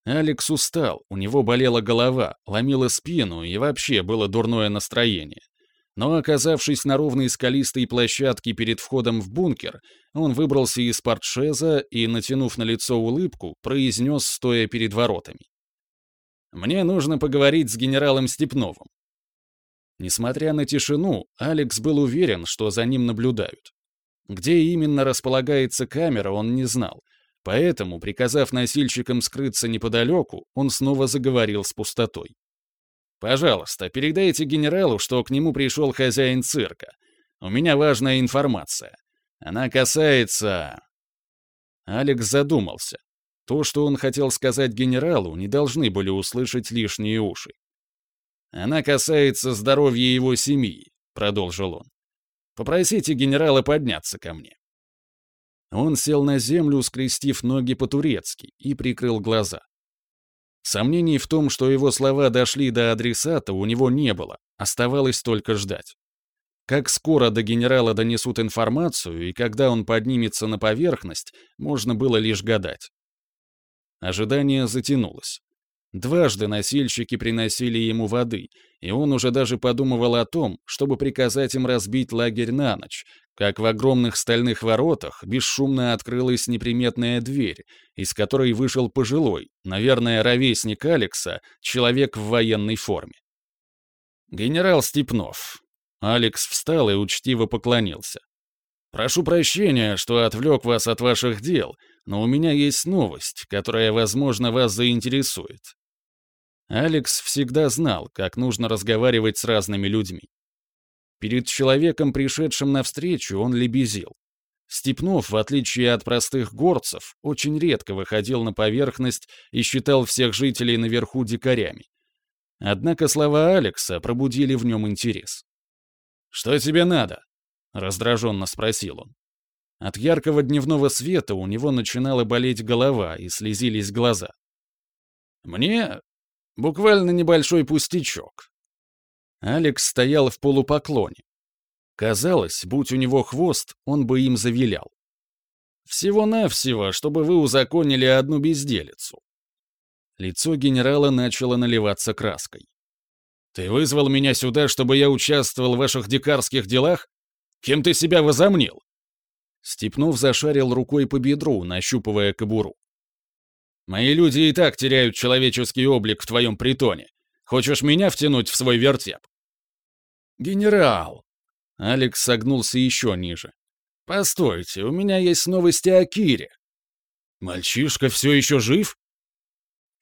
Speaker 1: Алекс устал, у него болела голова, ломила спину и вообще было дурное настроение. Но оказавшись на ровной скалистой площадке перед входом в бункер, он выбрался из портшеза и, натянув на лицо улыбку, произнес, стоя перед воротами. «Мне нужно поговорить с генералом Степновым». Несмотря на тишину, Алекс был уверен, что за ним наблюдают. Где именно располагается камера, он не знал. Поэтому, приказав носильщикам скрыться неподалеку, он снова заговорил с пустотой. «Пожалуйста, передайте генералу, что к нему пришел хозяин цирка. У меня важная информация. Она касается...» Алекс задумался. То, что он хотел сказать генералу, не должны были услышать лишние уши. «Она касается здоровья его семьи», — продолжил он. Попросите генерала подняться ко мне». Он сел на землю, скрестив ноги по-турецки, и прикрыл глаза. Сомнений в том, что его слова дошли до адресата, у него не было, оставалось только ждать. Как скоро до генерала донесут информацию, и когда он поднимется на поверхность, можно было лишь гадать. Ожидание затянулось. Дважды носильщики приносили ему воды, и он уже даже подумывал о том, чтобы приказать им разбить лагерь на ночь, как в огромных стальных воротах бесшумно открылась неприметная дверь, из которой вышел пожилой, наверное, ровесник Алекса, человек в военной форме. «Генерал Степнов». Алекс встал и учтиво поклонился. «Прошу прощения, что отвлек вас от ваших дел, но у меня есть новость, которая, возможно, вас заинтересует». Алекс всегда знал, как нужно разговаривать с разными людьми. Перед человеком, пришедшим навстречу, он лебезил. Степнов, в отличие от простых горцев, очень редко выходил на поверхность и считал всех жителей наверху дикарями. Однако слова Алекса пробудили в нем интерес. «Что тебе надо?» — раздраженно спросил он. От яркого дневного света у него начинала болеть голова и слезились глаза. «Мне буквально небольшой пустячок». Алекс стоял в полупоклоне. Казалось, будь у него хвост, он бы им завилял. Всего-навсего, чтобы вы узаконили одну безделицу. Лицо генерала начало наливаться краской. «Ты вызвал меня сюда, чтобы я участвовал в ваших дикарских делах? Кем ты себя возомнил?» Степнов зашарил рукой по бедру, нащупывая кобуру. «Мои люди и так теряют человеческий облик в твоем притоне. Хочешь меня втянуть в свой вертеп?» «Генерал!» Алекс согнулся еще ниже. «Постойте, у меня есть новости о Кире». «Мальчишка все еще жив?»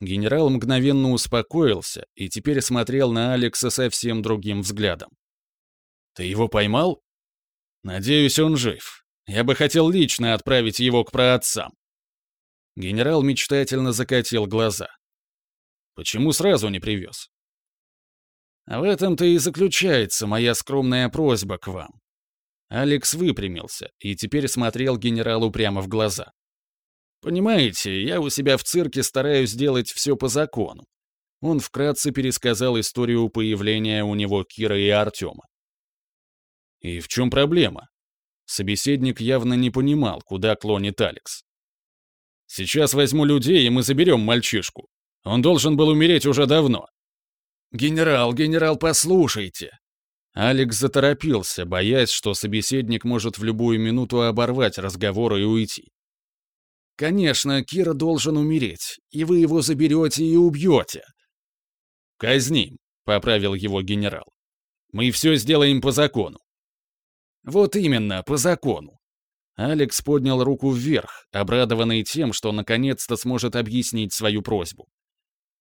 Speaker 1: Генерал мгновенно успокоился и теперь смотрел на Алекса совсем другим взглядом. «Ты его поймал?» «Надеюсь, он жив. Я бы хотел лично отправить его к праотцам». Генерал мечтательно закатил глаза. «Почему сразу не привез?» «В этом-то и заключается моя скромная просьба к вам». Алекс выпрямился и теперь смотрел генералу прямо в глаза. Понимаете, я у себя в цирке стараюсь делать все по закону. Он вкратце пересказал историю появления у него Кира и Артема. И в чем проблема? Собеседник явно не понимал, куда клонит Алекс. Сейчас возьму людей, и мы заберем мальчишку. Он должен был умереть уже давно. «Генерал, генерал, послушайте!» Алекс заторопился, боясь, что собеседник может в любую минуту оборвать разговор и уйти. Конечно, Кира должен умереть, и вы его заберете и убьете. Казним, поправил его генерал. Мы все сделаем по закону. Вот именно, по закону. Алекс поднял руку вверх, обрадованный тем, что наконец-то сможет объяснить свою просьбу.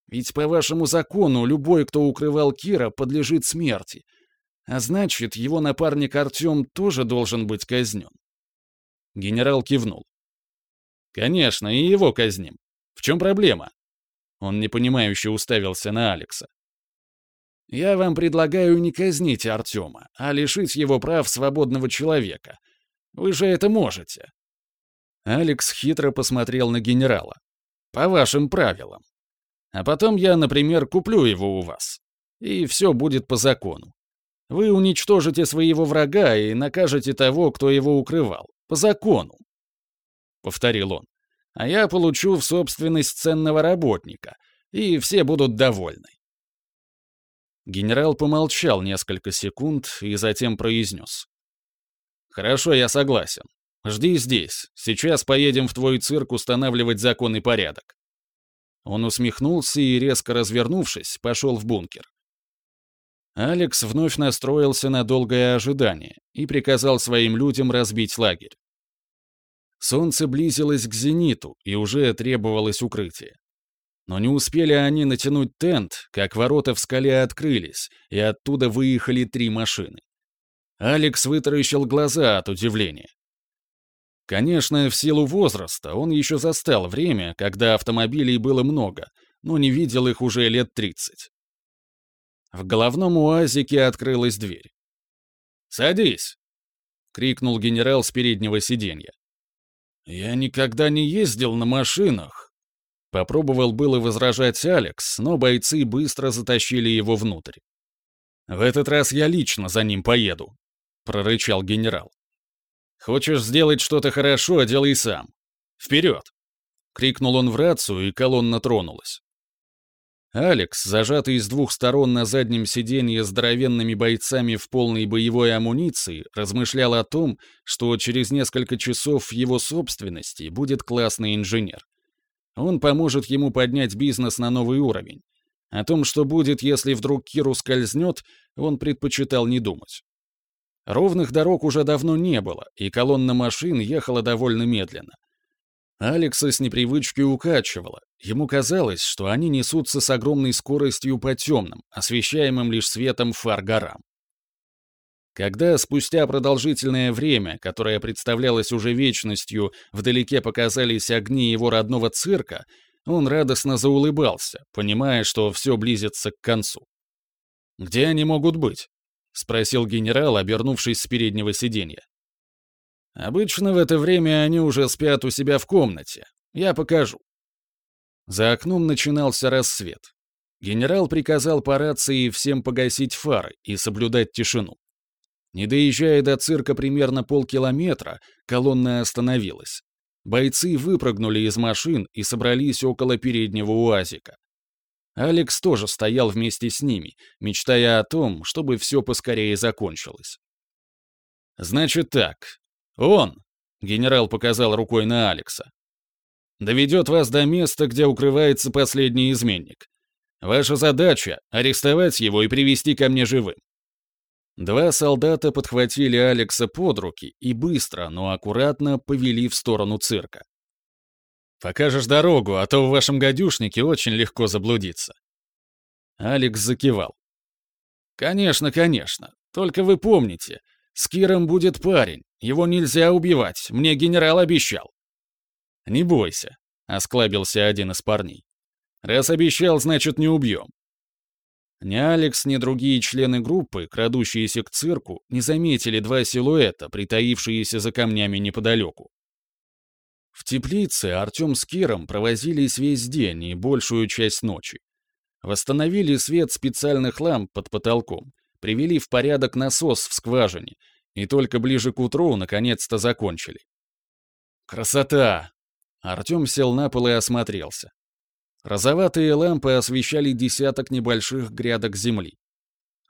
Speaker 1: Ведь по вашему закону любой, кто укрывал Кира, подлежит смерти. А значит, его напарник Артем тоже должен быть казнен. Генерал кивнул. Конечно, и его казним. В чем проблема? Он непонимающе уставился на Алекса. Я вам предлагаю не казнить Артема, а лишить его прав свободного человека. Вы же это можете. Алекс хитро посмотрел на генерала. По вашим правилам. А потом я, например, куплю его у вас. И все будет по закону. Вы уничтожите своего врага и накажете того, кто его укрывал. По закону повторил он. А я получу в собственность ценного работника, и все будут довольны. Генерал помолчал несколько секунд и затем произнес. «Хорошо, я согласен. Жди здесь. Сейчас поедем в твой цирк устанавливать закон и порядок». Он усмехнулся и, резко развернувшись, пошел в бункер. Алекс вновь настроился на долгое ожидание и приказал своим людям разбить лагерь. Солнце близилось к зениту, и уже требовалось укрытие. Но не успели они натянуть тент, как ворота в скале открылись, и оттуда выехали три машины. Алекс вытаращил глаза от удивления. Конечно, в силу возраста он еще застал время, когда автомобилей было много, но не видел их уже лет 30. В головном уазике открылась дверь. «Садись!» — крикнул генерал с переднего сиденья. «Я никогда не ездил на машинах». Попробовал было возражать Алекс, но бойцы быстро затащили его внутрь. «В этот раз я лично за ним поеду», — прорычал генерал. «Хочешь сделать что-то хорошо, делай сам. Вперед!» — крикнул он в рацию, и колонна тронулась. Алекс, зажатый с двух сторон на заднем сиденье здоровенными бойцами в полной боевой амуниции, размышлял о том, что через несколько часов в его собственности будет классный инженер. Он поможет ему поднять бизнес на новый уровень. О том, что будет, если вдруг Киру скользнет, он предпочитал не думать. Ровных дорог уже давно не было, и колонна машин ехала довольно медленно. Алекса с непривычки укачивало. Ему казалось, что они несутся с огромной скоростью по темным, освещаемым лишь светом фар горам. Когда спустя продолжительное время, которое представлялось уже вечностью, вдалеке показались огни его родного цирка, он радостно заулыбался, понимая, что все близится к концу. «Где они могут быть?» — спросил генерал, обернувшись с переднего сиденья. Обычно в это время они уже спят у себя в комнате. Я покажу. За окном начинался рассвет. Генерал приказал по рации всем погасить фары и соблюдать тишину. Не доезжая до цирка примерно полкилометра, колонна остановилась. Бойцы выпрыгнули из машин и собрались около переднего уазика. Алекс тоже стоял вместе с ними, мечтая о том, чтобы все поскорее закончилось. «Значит так, «Он!» — генерал показал рукой на Алекса. «Доведет вас до места, где укрывается последний изменник. Ваша задача — арестовать его и привести ко мне живым». Два солдата подхватили Алекса под руки и быстро, но аккуратно повели в сторону цирка. «Покажешь дорогу, а то в вашем гадюшнике очень легко заблудиться». Алекс закивал. «Конечно, конечно. Только вы помните, с Киром будет парень. Его нельзя убивать, мне генерал обещал». «Не бойся», — осклабился один из парней. «Раз обещал, значит, не убьем». Ни Алекс, ни другие члены группы, крадущиеся к цирку, не заметили два силуэта, притаившиеся за камнями неподалеку. В теплице Артем с Киром провозились весь день и большую часть ночи. Восстановили свет специальных ламп под потолком, привели в порядок насос в скважине и только ближе к утру наконец-то закончили. «Красота!» Артем сел на пол и осмотрелся. Розоватые лампы освещали десяток небольших грядок земли.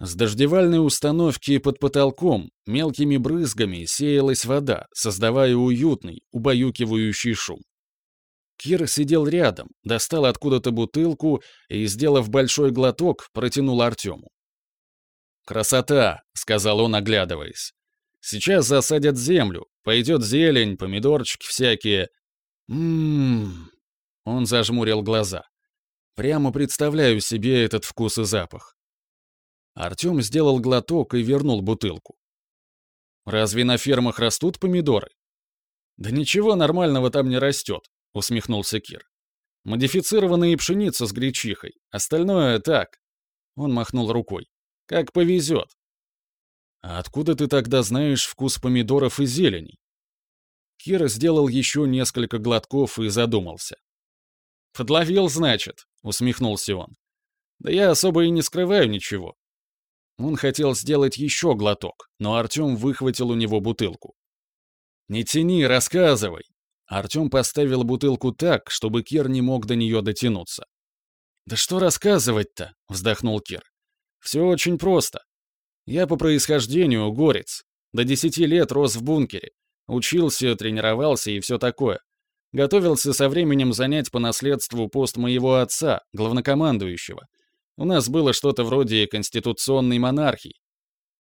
Speaker 1: С дождевальной установки под потолком мелкими брызгами сеялась вода, создавая уютный, убаюкивающий шум. Кир сидел рядом, достал откуда-то бутылку и, сделав большой глоток, протянул Артему. «Красота!» — сказал он, оглядываясь. Сейчас засадят землю, пойдет зелень, помидорчики всякие. Ммм. Он зажмурил глаза. Прямо представляю себе этот вкус и запах. Артем сделал глоток и вернул бутылку. «Разве на фермах растут помидоры?» «Да ничего нормального там не растет», — усмехнулся Кир. «Модифицированные пшеница с гречихой. Остальное так». Он махнул рукой. «Как повезет. «А откуда ты тогда знаешь вкус помидоров и зелени?» Кира сделал еще несколько глотков и задумался. «Подловил, значит», — усмехнулся он. «Да я особо и не скрываю ничего». Он хотел сделать еще глоток, но Артем выхватил у него бутылку. «Не тяни, рассказывай!» Артем поставил бутылку так, чтобы Кир не мог до нее дотянуться. «Да что рассказывать-то?» — вздохнул Кир. «Все очень просто. Я по происхождению горец. До десяти лет рос в бункере. Учился, тренировался и все такое. Готовился со временем занять по наследству пост моего отца, главнокомандующего. У нас было что-то вроде конституционной монархии.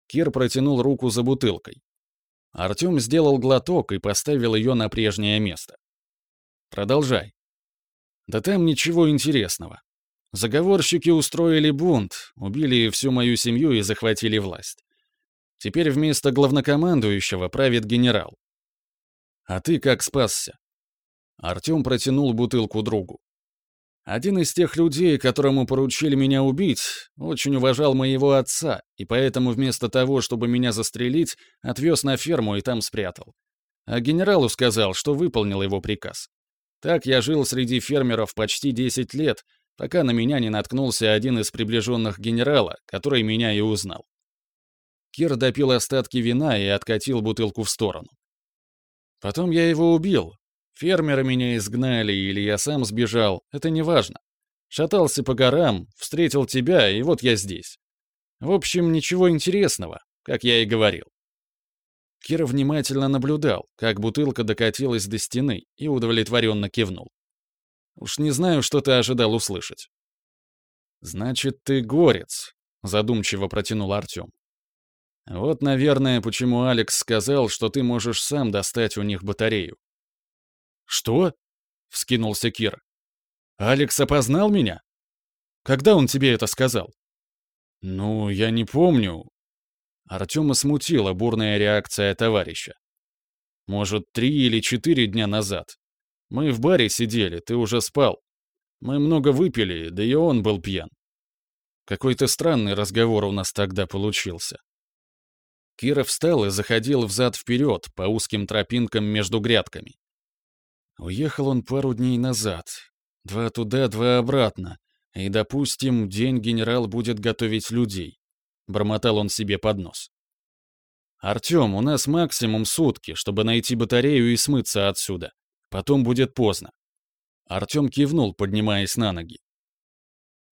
Speaker 1: Кир протянул руку за бутылкой. Артем сделал глоток и поставил ее на прежнее место. «Продолжай». «Да там ничего интересного. Заговорщики устроили бунт, убили всю мою семью и захватили власть. Теперь вместо главнокомандующего правит генерал. А ты как спасся? Артем протянул бутылку другу. Один из тех людей, которому поручили меня убить, очень уважал моего отца, и поэтому вместо того, чтобы меня застрелить, отвез на ферму и там спрятал. А генералу сказал, что выполнил его приказ. Так я жил среди фермеров почти 10 лет, пока на меня не наткнулся один из приближенных генерала, который меня и узнал. Кир допил остатки вина и откатил бутылку в сторону. Потом я его убил. Фермеры меня изгнали или я сам сбежал, это не важно. Шатался по горам, встретил тебя, и вот я здесь. В общем, ничего интересного, как я и говорил. Кира внимательно наблюдал, как бутылка докатилась до стены, и удовлетворенно кивнул. «Уж не знаю, что ты ожидал услышать». «Значит, ты горец», — задумчиво протянул Артем. «Вот, наверное, почему Алекс сказал, что ты можешь сам достать у них батарею». «Что?» — вскинулся Кир. «Алекс опознал меня? Когда он тебе это сказал?» «Ну, я не помню. Артема смутила бурная реакция товарища. «Может, три или четыре дня назад. Мы в баре сидели, ты уже спал. Мы много выпили, да и он был пьян. Какой-то странный разговор у нас тогда получился». Кира встал и заходил взад-вперед по узким тропинкам между грядками. Уехал он пару дней назад. Два туда, два обратно. И, допустим, день генерал будет готовить людей. — бормотал он себе под нос. «Артем, у нас максимум сутки, чтобы найти батарею и смыться отсюда. Потом будет поздно». Артем кивнул, поднимаясь на ноги.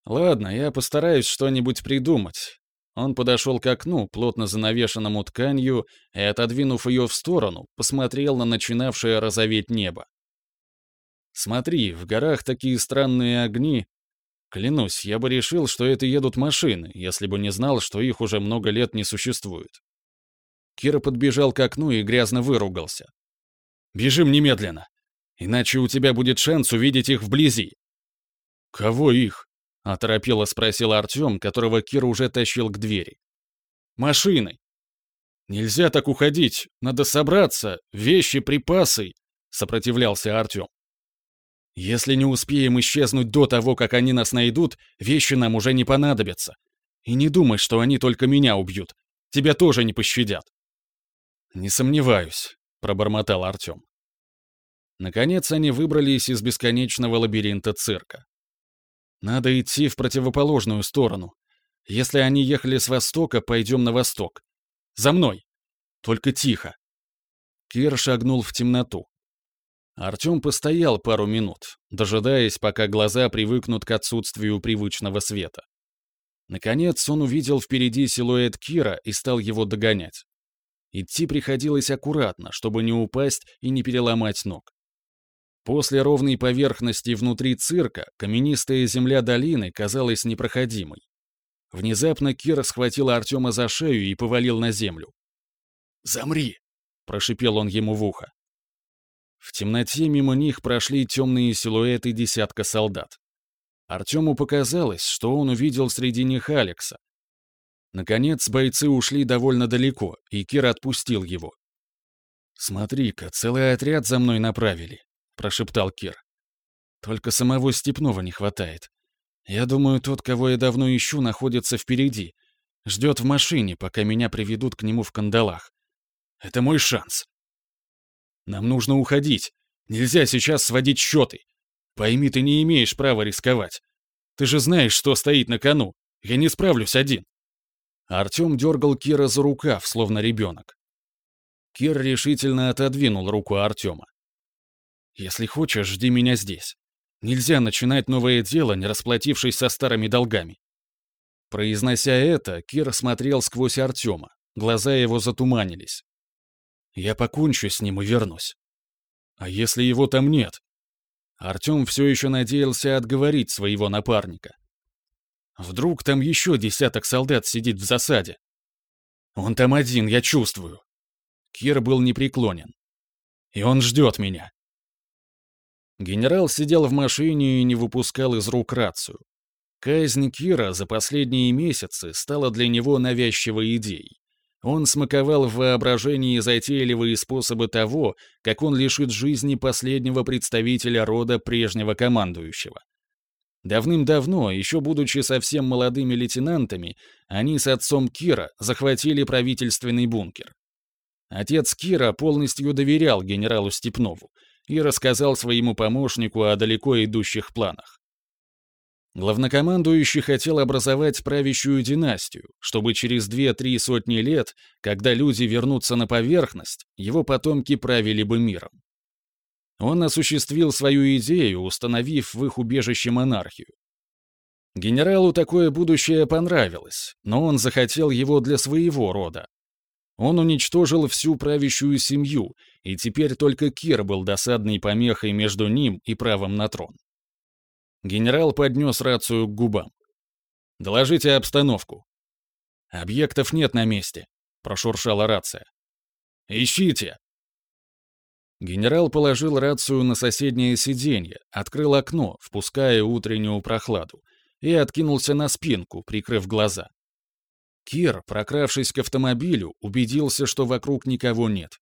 Speaker 1: «Ладно, я постараюсь что-нибудь придумать». Он подошел к окну, плотно занавешенному тканью, и, отодвинув ее в сторону, посмотрел на начинавшее розоветь небо. «Смотри, в горах такие странные огни, Клянусь, я бы решил, что это едут машины, если бы не знал, что их уже много лет не существует. Кира подбежал к окну и грязно выругался. «Бежим немедленно, иначе у тебя будет шанс увидеть их вблизи». «Кого их?» — оторопело спросил Артем, которого Кира уже тащил к двери. «Машины. Нельзя так уходить, надо собраться, вещи, припасы», — сопротивлялся Артем. Если не успеем исчезнуть до того, как они нас найдут, вещи нам уже не понадобятся. И не думай, что они только меня убьют. Тебя тоже не пощадят. Не сомневаюсь, пробормотал Артем. Наконец они выбрались из бесконечного лабиринта цирка. Надо идти в противоположную сторону. Если они ехали с востока, пойдем на восток. За мной. Только тихо. Кир шагнул в темноту. Артем постоял пару минут, дожидаясь, пока глаза привыкнут к отсутствию привычного света. Наконец он увидел впереди силуэт Кира и стал его догонять. Идти приходилось аккуратно, чтобы не упасть и не переломать ног. После ровной поверхности внутри цирка каменистая земля долины казалась непроходимой. Внезапно Кир схватил Артема за шею и повалил на землю. «Замри!» — прошипел он ему в ухо. В темноте мимо них прошли темные силуэты десятка солдат. Артему показалось, что он увидел среди них Алекса. Наконец, бойцы ушли довольно далеко, и Кир отпустил его. «Смотри-ка, целый отряд за мной направили», — прошептал Кир. «Только самого Степнова не хватает. Я думаю, тот, кого я давно ищу, находится впереди. Ждет в машине, пока меня приведут к нему в кандалах. Это мой шанс. Нам нужно уходить. Нельзя сейчас сводить счеты. Пойми, ты не имеешь права рисковать. Ты же знаешь, что стоит на кону. Я не справлюсь один». Артем дергал Кира за рукав, словно ребенок. Кир решительно отодвинул руку Артема. «Если хочешь, жди меня здесь. Нельзя начинать новое дело, не расплатившись со старыми долгами». Произнося это, Кир смотрел сквозь Артема. Глаза его затуманились. Я покончу с ним и вернусь. А если его там нет? Артем все еще надеялся отговорить своего напарника. Вдруг там еще десяток солдат сидит в засаде? Он там один, я чувствую. Кир был непреклонен. И он ждет меня. Генерал сидел в машине и не выпускал из рук рацию. Казнь Кира за последние месяцы стала для него навязчивой идеей. Он смаковал в воображении затейливые способы того, как он лишит жизни последнего представителя рода прежнего командующего. Давным-давно, еще будучи совсем молодыми лейтенантами, они с отцом Кира захватили правительственный бункер. Отец Кира полностью доверял генералу Степнову и рассказал своему помощнику о далеко идущих планах. Главнокомандующий хотел образовать правящую династию, чтобы через две-три сотни лет, когда люди вернутся на поверхность, его потомки правили бы миром. Он осуществил свою идею, установив в их убежище монархию. Генералу такое будущее понравилось, но он захотел его для своего рода. Он уничтожил всю правящую семью, и теперь только Кир был досадной помехой между ним и правом на трон. Генерал поднес рацию к губам. «Доложите обстановку». «Объектов нет на месте», — прошуршала рация. «Ищите!» Генерал положил рацию на соседнее сиденье, открыл окно, впуская утреннюю прохладу, и откинулся на спинку, прикрыв глаза. Кир, прокравшись к автомобилю, убедился, что вокруг никого нет.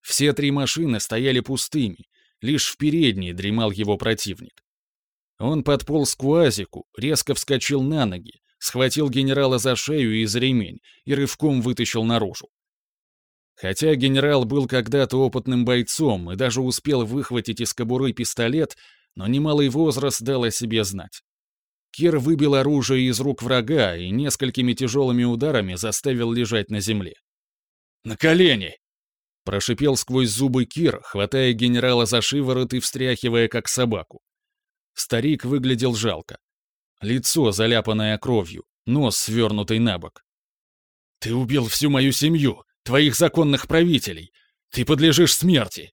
Speaker 1: Все три машины стояли пустыми, лишь в передней дремал его противник. Он подполз к УАЗику, резко вскочил на ноги, схватил генерала за шею и за ремень и рывком вытащил наружу. Хотя генерал был когда-то опытным бойцом и даже успел выхватить из кобуры пистолет, но немалый возраст дал о себе знать. Кир выбил оружие из рук врага и несколькими тяжелыми ударами заставил лежать на земле. «На колени!» — прошипел сквозь зубы Кир, хватая генерала за шиворот и встряхивая, как собаку. Старик выглядел жалко. Лицо, заляпанное кровью, нос свернутый на бок. «Ты убил всю мою семью, твоих законных правителей! Ты подлежишь смерти!»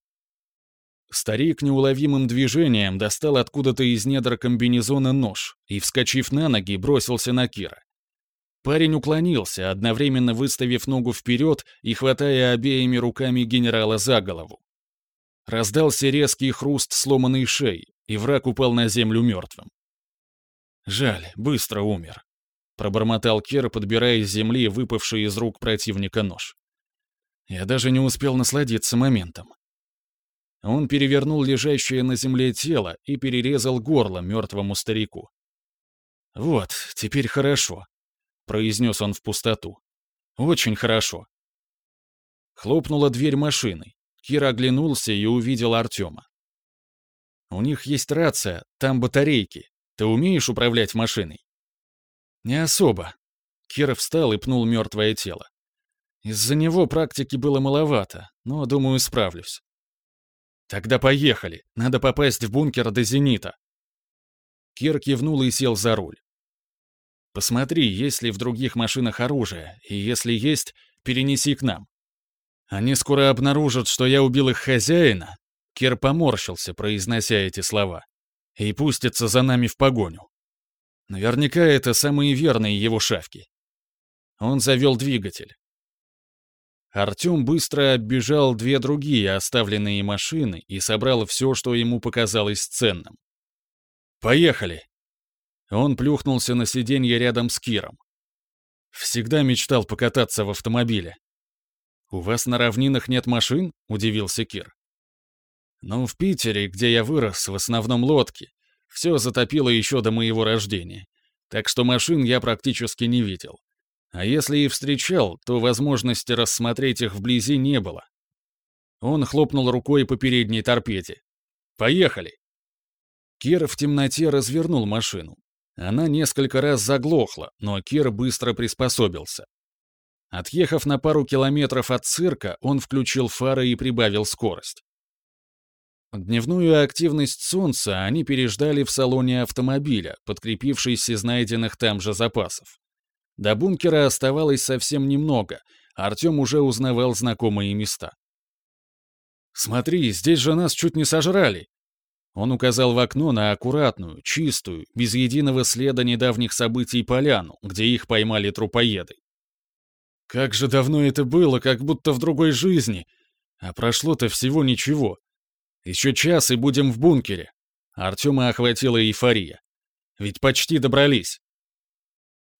Speaker 1: Старик неуловимым движением достал откуда-то из недр комбинезона нож и, вскочив на ноги, бросился на Кира. Парень уклонился, одновременно выставив ногу вперед и хватая обеими руками генерала за голову. Раздался резкий хруст сломанной шеи, и враг упал на землю мертвым. «Жаль, быстро умер», — пробормотал Кир, подбирая с земли выпавший из рук противника нож. «Я даже не успел насладиться моментом». Он перевернул лежащее на земле тело и перерезал горло мертвому старику. «Вот, теперь хорошо», — произнес он в пустоту. «Очень хорошо». Хлопнула дверь машины. Кир оглянулся и увидел Артема. «У них есть рация, там батарейки. Ты умеешь управлять машиной?» «Не особо». Кир встал и пнул мертвое тело. Из-за него практики было маловато, но, думаю, справлюсь. «Тогда поехали. Надо попасть в бункер до «Зенита». Кир кивнул и сел за руль. «Посмотри, есть ли в других машинах оружие, и если есть, перенеси к нам. Они скоро обнаружат, что я убил их хозяина». Кир поморщился, произнося эти слова. «И пустятся за нами в погоню. Наверняка это самые верные его шавки». Он завел двигатель. Артем быстро оббежал две другие оставленные машины и собрал все, что ему показалось ценным. «Поехали!» Он плюхнулся на сиденье рядом с Киром. Всегда мечтал покататься в автомобиле. «У вас на равнинах нет машин?» — удивился Кир. «Ну, в Питере, где я вырос, в основном лодки. Все затопило еще до моего рождения. Так что машин я практически не видел. А если и встречал, то возможности рассмотреть их вблизи не было. Он хлопнул рукой по передней торпеде. «Поехали!» Кир в темноте развернул машину. Она несколько раз заглохла, но Кир быстро приспособился. Отъехав на пару километров от цирка, он включил фары и прибавил скорость. Дневную активность солнца они переждали в салоне автомобиля, подкрепившись из найденных там же запасов. До бункера оставалось совсем немного, Артем уже узнавал знакомые места. «Смотри, здесь же нас чуть не сожрали!» Он указал в окно на аккуратную, чистую, без единого следа недавних событий поляну, где их поймали трупоеды. Как же давно это было, как будто в другой жизни. А прошло-то всего ничего. Еще час и будем в бункере. Артема охватила эйфория. Ведь почти добрались.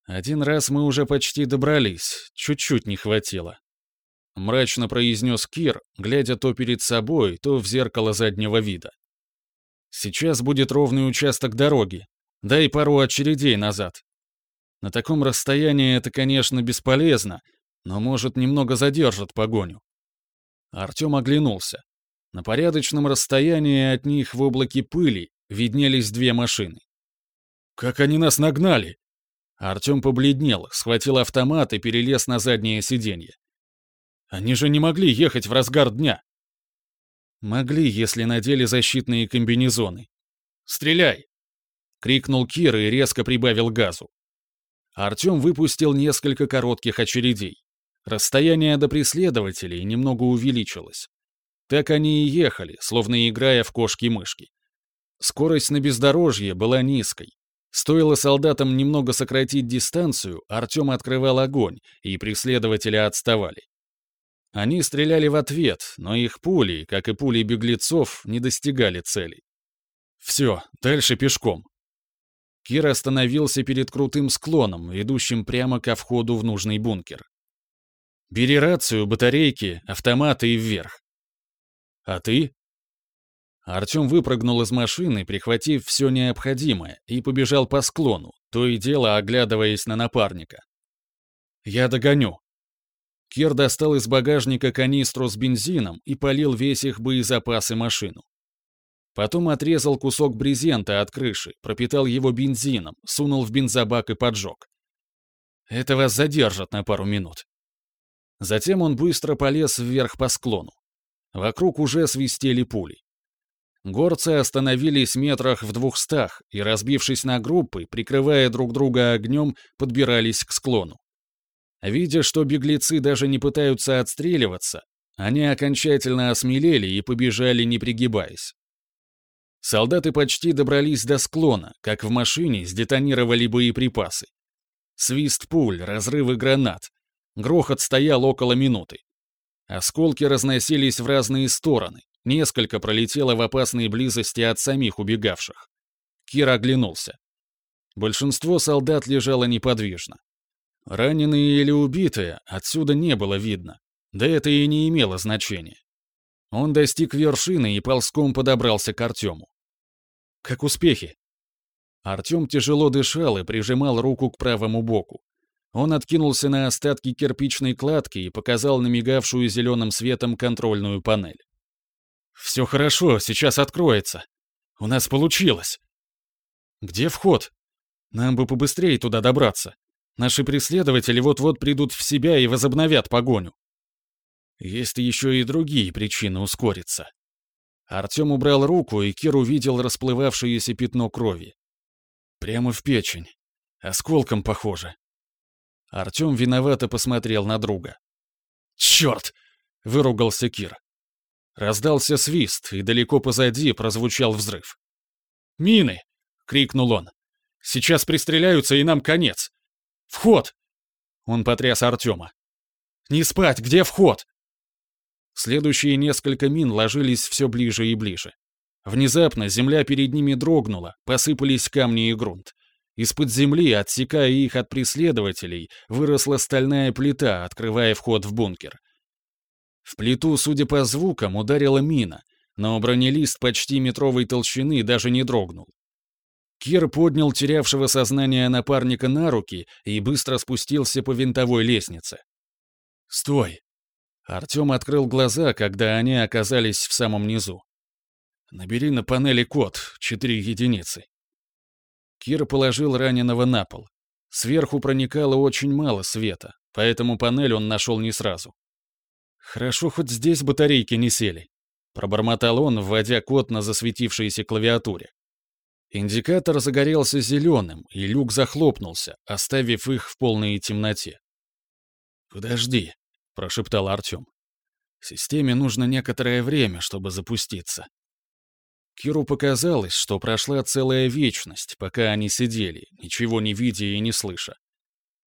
Speaker 1: Один раз мы уже почти добрались, чуть-чуть не хватило. Мрачно произнес Кир, глядя то перед собой, то в зеркало заднего вида. Сейчас будет ровный участок дороги. Дай пару очередей назад. На таком расстоянии это, конечно, бесполезно, но, может, немного задержит погоню. Артем оглянулся. На порядочном расстоянии от них в облаке пыли виднелись две машины. «Как они нас нагнали!» Артем побледнел, схватил автомат и перелез на заднее сиденье. Они же не могли ехать в разгар дня. Могли, если надели защитные комбинезоны. Стреляй! крикнул Кир и резко прибавил газу. Артем выпустил несколько коротких очередей. Расстояние до преследователей немного увеличилось. Так они и ехали, словно играя в кошки-мышки. Скорость на бездорожье была низкой. Стоило солдатам немного сократить дистанцию, Артем открывал огонь, и преследователи отставали. Они стреляли в ответ, но их пули, как и пули беглецов, не достигали цели. Все, дальше пешком. Кир остановился перед крутым склоном, ведущим прямо ко входу в нужный бункер. «Бери рацию, батарейки, автоматы и вверх». «А ты?» Артем выпрыгнул из машины, прихватив все необходимое, и побежал по склону, то и дело оглядываясь на напарника. «Я догоню». Кир достал из багажника канистру с бензином и полил весь их боезапас и машину. Потом отрезал кусок брезента от крыши, пропитал его бензином, сунул в бензобак и поджег. Это вас задержат на пару минут. Затем он быстро полез вверх по склону. Вокруг уже свистели пули. Горцы остановились метрах в двухстах и, разбившись на группы, прикрывая друг друга огнем, подбирались к склону. Видя, что беглецы даже не пытаются отстреливаться, они окончательно осмелели и побежали, не пригибаясь. Солдаты почти добрались до склона, как в машине сдетонировали боеприпасы. Свист пуль, разрывы гранат. Грохот стоял около минуты. Осколки разносились в разные стороны. Несколько пролетело в опасной близости от самих убегавших. Кир оглянулся. Большинство солдат лежало неподвижно. Раненые или убитые отсюда не было видно. Да это и не имело значения. Он достиг вершины и ползком подобрался к Артему. «Как успехи?» Артем тяжело дышал и прижимал руку к правому боку. Он откинулся на остатки кирпичной кладки и показал намигавшую зеленым светом контрольную панель. «Все хорошо, сейчас откроется. У нас получилось!» «Где вход? Нам бы побыстрее туда добраться. Наши преследователи вот-вот придут в себя и возобновят погоню». Есть еще и другие причины ускориться. Артем убрал руку, и Кир увидел расплывавшееся пятно крови. Прямо в печень. Осколком похоже. Артем виновато посмотрел на друга. «Черт!» — выругался Кир. Раздался свист, и далеко позади прозвучал взрыв. «Мины!» — крикнул он. «Сейчас пристреляются, и нам конец! Вход!» Он потряс Артема. «Не спать! Где вход?» Следующие несколько мин ложились все ближе и ближе. Внезапно земля перед ними дрогнула, посыпались камни и грунт. Из-под земли, отсекая их от преследователей, выросла стальная плита, открывая вход в бункер. В плиту, судя по звукам, ударила мина, но бронелист почти метровой толщины даже не дрогнул. Кир поднял терявшего сознание напарника на руки и быстро спустился по винтовой лестнице. «Стой!» Артем открыл глаза, когда они оказались в самом низу. «Набери на панели код, четыре единицы». Кир положил раненого на пол. Сверху проникало очень мало света, поэтому панель он нашел не сразу. «Хорошо, хоть здесь батарейки не сели», — пробормотал он, вводя код на засветившейся клавиатуре. Индикатор загорелся зеленым, и люк захлопнулся, оставив их в полной темноте. «Подожди», — прошептал Артем. «Системе нужно некоторое время, чтобы запуститься». Киру показалось, что прошла целая вечность, пока они сидели, ничего не видя и не слыша.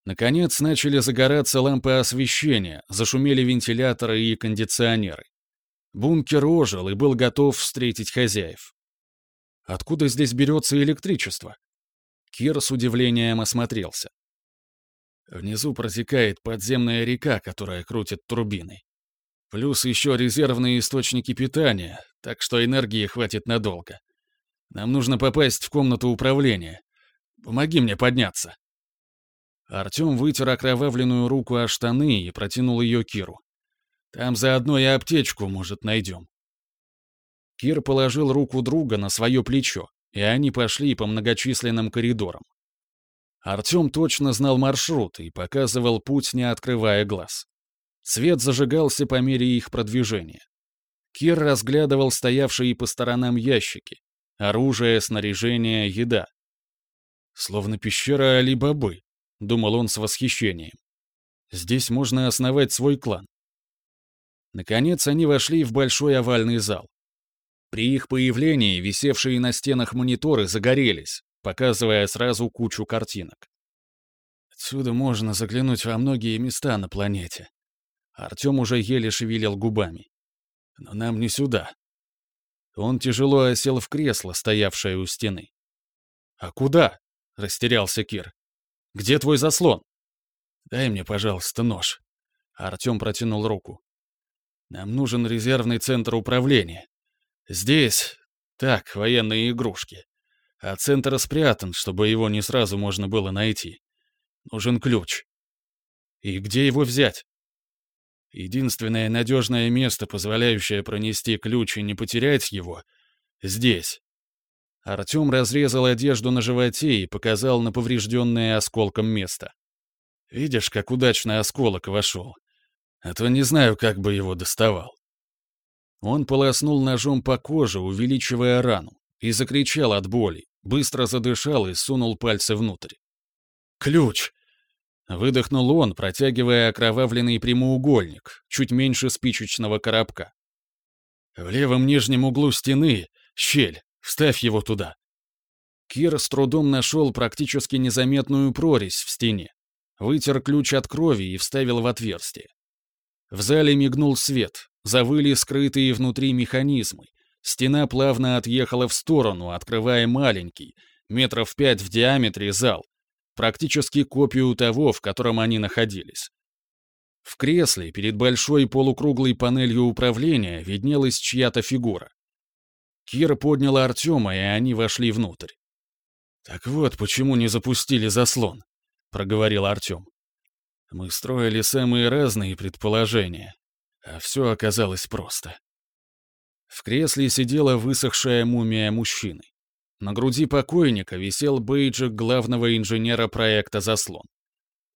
Speaker 1: Наконец начали загораться лампы освещения, зашумели вентиляторы и кондиционеры. Бункер ожил и был готов встретить хозяев. Откуда здесь берется электричество? Кир с удивлением осмотрелся. Внизу протекает подземная река, которая крутит турбины. Плюс еще резервные источники питания, так что энергии хватит надолго. Нам нужно попасть в комнату управления. Помоги мне подняться». Артем вытер окровавленную руку о штаны и протянул ее Киру. «Там заодно и аптечку, может, найдем». Кир положил руку друга на свое плечо, и они пошли по многочисленным коридорам. Артем точно знал маршрут и показывал путь, не открывая глаз. Свет зажигался по мере их продвижения. Кир разглядывал стоявшие по сторонам ящики. Оружие, снаряжение, еда. Словно пещера Али-Бабы, думал он с восхищением. Здесь можно основать свой клан. Наконец они вошли в большой овальный зал. При их появлении висевшие на стенах мониторы загорелись, показывая сразу кучу картинок. Отсюда можно заглянуть во многие места на планете. Артем уже еле шевелил губами. Но нам не сюда. Он тяжело осел в кресло, стоявшее у стены. «А куда?» — растерялся Кир. «Где твой заслон?» «Дай мне, пожалуйста, нож». Артем протянул руку. «Нам нужен резервный центр управления. Здесь, так, военные игрушки. А центр спрятан, чтобы его не сразу можно было найти. Нужен ключ. И где его взять? Единственное надежное место, позволяющее пронести ключ и не потерять его, здесь. Артем разрезал одежду на животе и показал на поврежденное осколком место. Видишь, как удачно осколок вошел. А то не знаю, как бы его доставал. Он полоснул ножом по коже, увеличивая рану, и закричал от боли, быстро задышал и сунул пальцы внутрь. «Ключ!» Выдохнул он, протягивая окровавленный прямоугольник, чуть меньше спичечного коробка. «В левом нижнем углу стены щель, вставь его туда». Кир с трудом нашел практически незаметную прорезь в стене, вытер ключ от крови и вставил в отверстие. В зале мигнул свет, завыли скрытые внутри механизмы, стена плавно отъехала в сторону, открывая маленький, метров пять в диаметре зал, практически копию того, в котором они находились. В кресле перед большой полукруглой панелью управления виднелась чья-то фигура. Кира подняла Артема, и они вошли внутрь. «Так вот, почему не запустили заслон», — проговорил Артем. «Мы строили самые разные предположения, а все оказалось просто». В кресле сидела высохшая мумия мужчины. На груди покойника висел бейджик главного инженера проекта «Заслон».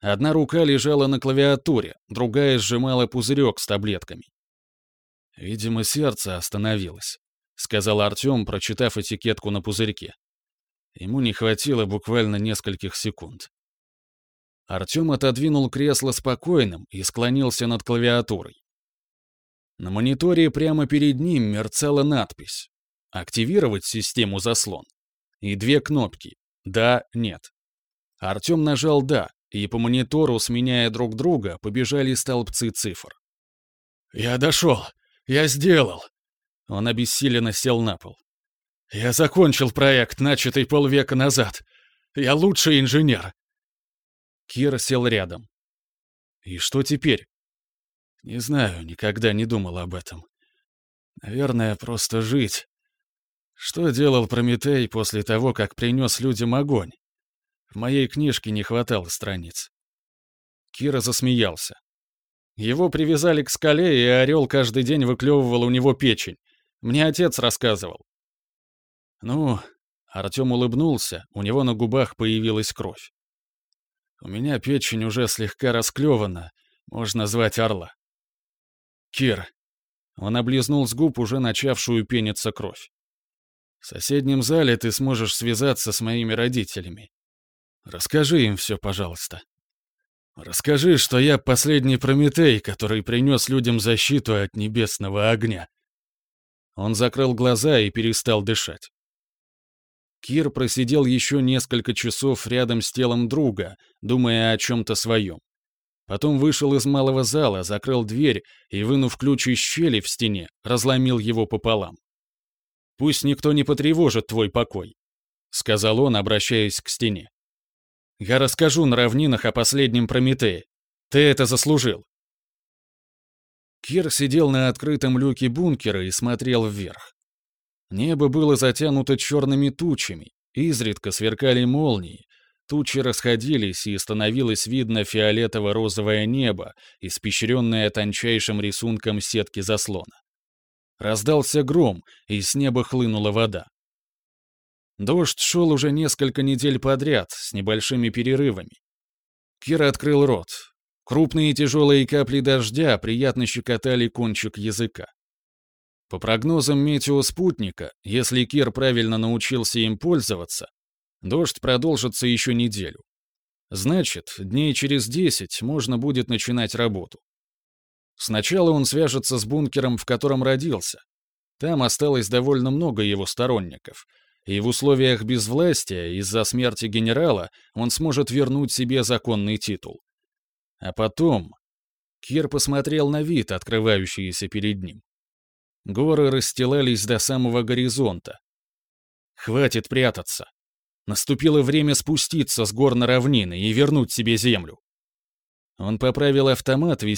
Speaker 1: Одна рука лежала на клавиатуре, другая сжимала пузырек с таблетками. «Видимо, сердце остановилось», — сказал Артем, прочитав этикетку на пузырьке. Ему не хватило буквально нескольких секунд. Артем отодвинул кресло спокойным и склонился над клавиатурой. На мониторе прямо перед ним мерцала надпись активировать систему заслон. И две кнопки «Да», «Нет». Артем нажал «Да», и по монитору, сменяя друг друга, побежали столбцы цифр. «Я дошел! Я сделал!» Он обессиленно сел на пол. «Я закончил проект, начатый полвека назад. Я лучший инженер!» Кир сел рядом. «И что теперь?» «Не знаю, никогда не думал об этом. Наверное, просто жить. Что делал Прометей после того, как принес людям огонь? В моей книжке не хватало страниц. Кира засмеялся. Его привязали к скале, и орел каждый день выклевывал у него печень. Мне отец рассказывал. Ну, Артем улыбнулся, у него на губах появилась кровь. У меня печень уже слегка расклевана, можно звать орла. Кир. Он облизнул с губ уже начавшую пениться кровь. В соседнем зале ты сможешь связаться с моими родителями. Расскажи им все, пожалуйста. Расскажи, что я последний Прометей, который принес людям защиту от небесного огня. Он закрыл глаза и перестал дышать. Кир просидел еще несколько часов рядом с телом друга, думая о чем-то своем. Потом вышел из малого зала, закрыл дверь и, вынув ключ из щели в стене, разломил его пополам. Пусть никто не потревожит твой покой», — сказал он, обращаясь к стене. «Я расскажу на равнинах о последнем Прометее. Ты это заслужил». Кир сидел на открытом люке бункера и смотрел вверх. Небо было затянуто черными тучами, изредка сверкали молнии, тучи расходились, и становилось видно фиолетово-розовое небо, испещренное тончайшим рисунком сетки заслона. Раздался гром, и с неба хлынула вода. Дождь шел уже несколько недель подряд, с небольшими перерывами. Кира открыл рот. Крупные тяжелые капли дождя приятно щекотали кончик языка. По прогнозам метеоспутника, если Кир правильно научился им пользоваться, Дождь продолжится еще неделю. Значит, дней через десять можно будет начинать работу. Сначала он свяжется с бункером, в котором родился. Там осталось довольно много его сторонников, и в условиях безвластия из-за смерти генерала он сможет вернуть себе законный титул. А потом... Кир посмотрел на вид, открывающийся перед ним. Горы расстилались до самого горизонта. Хватит прятаться. Наступило время спуститься с гор на равнины и вернуть себе землю. Он поправил автомат, висящий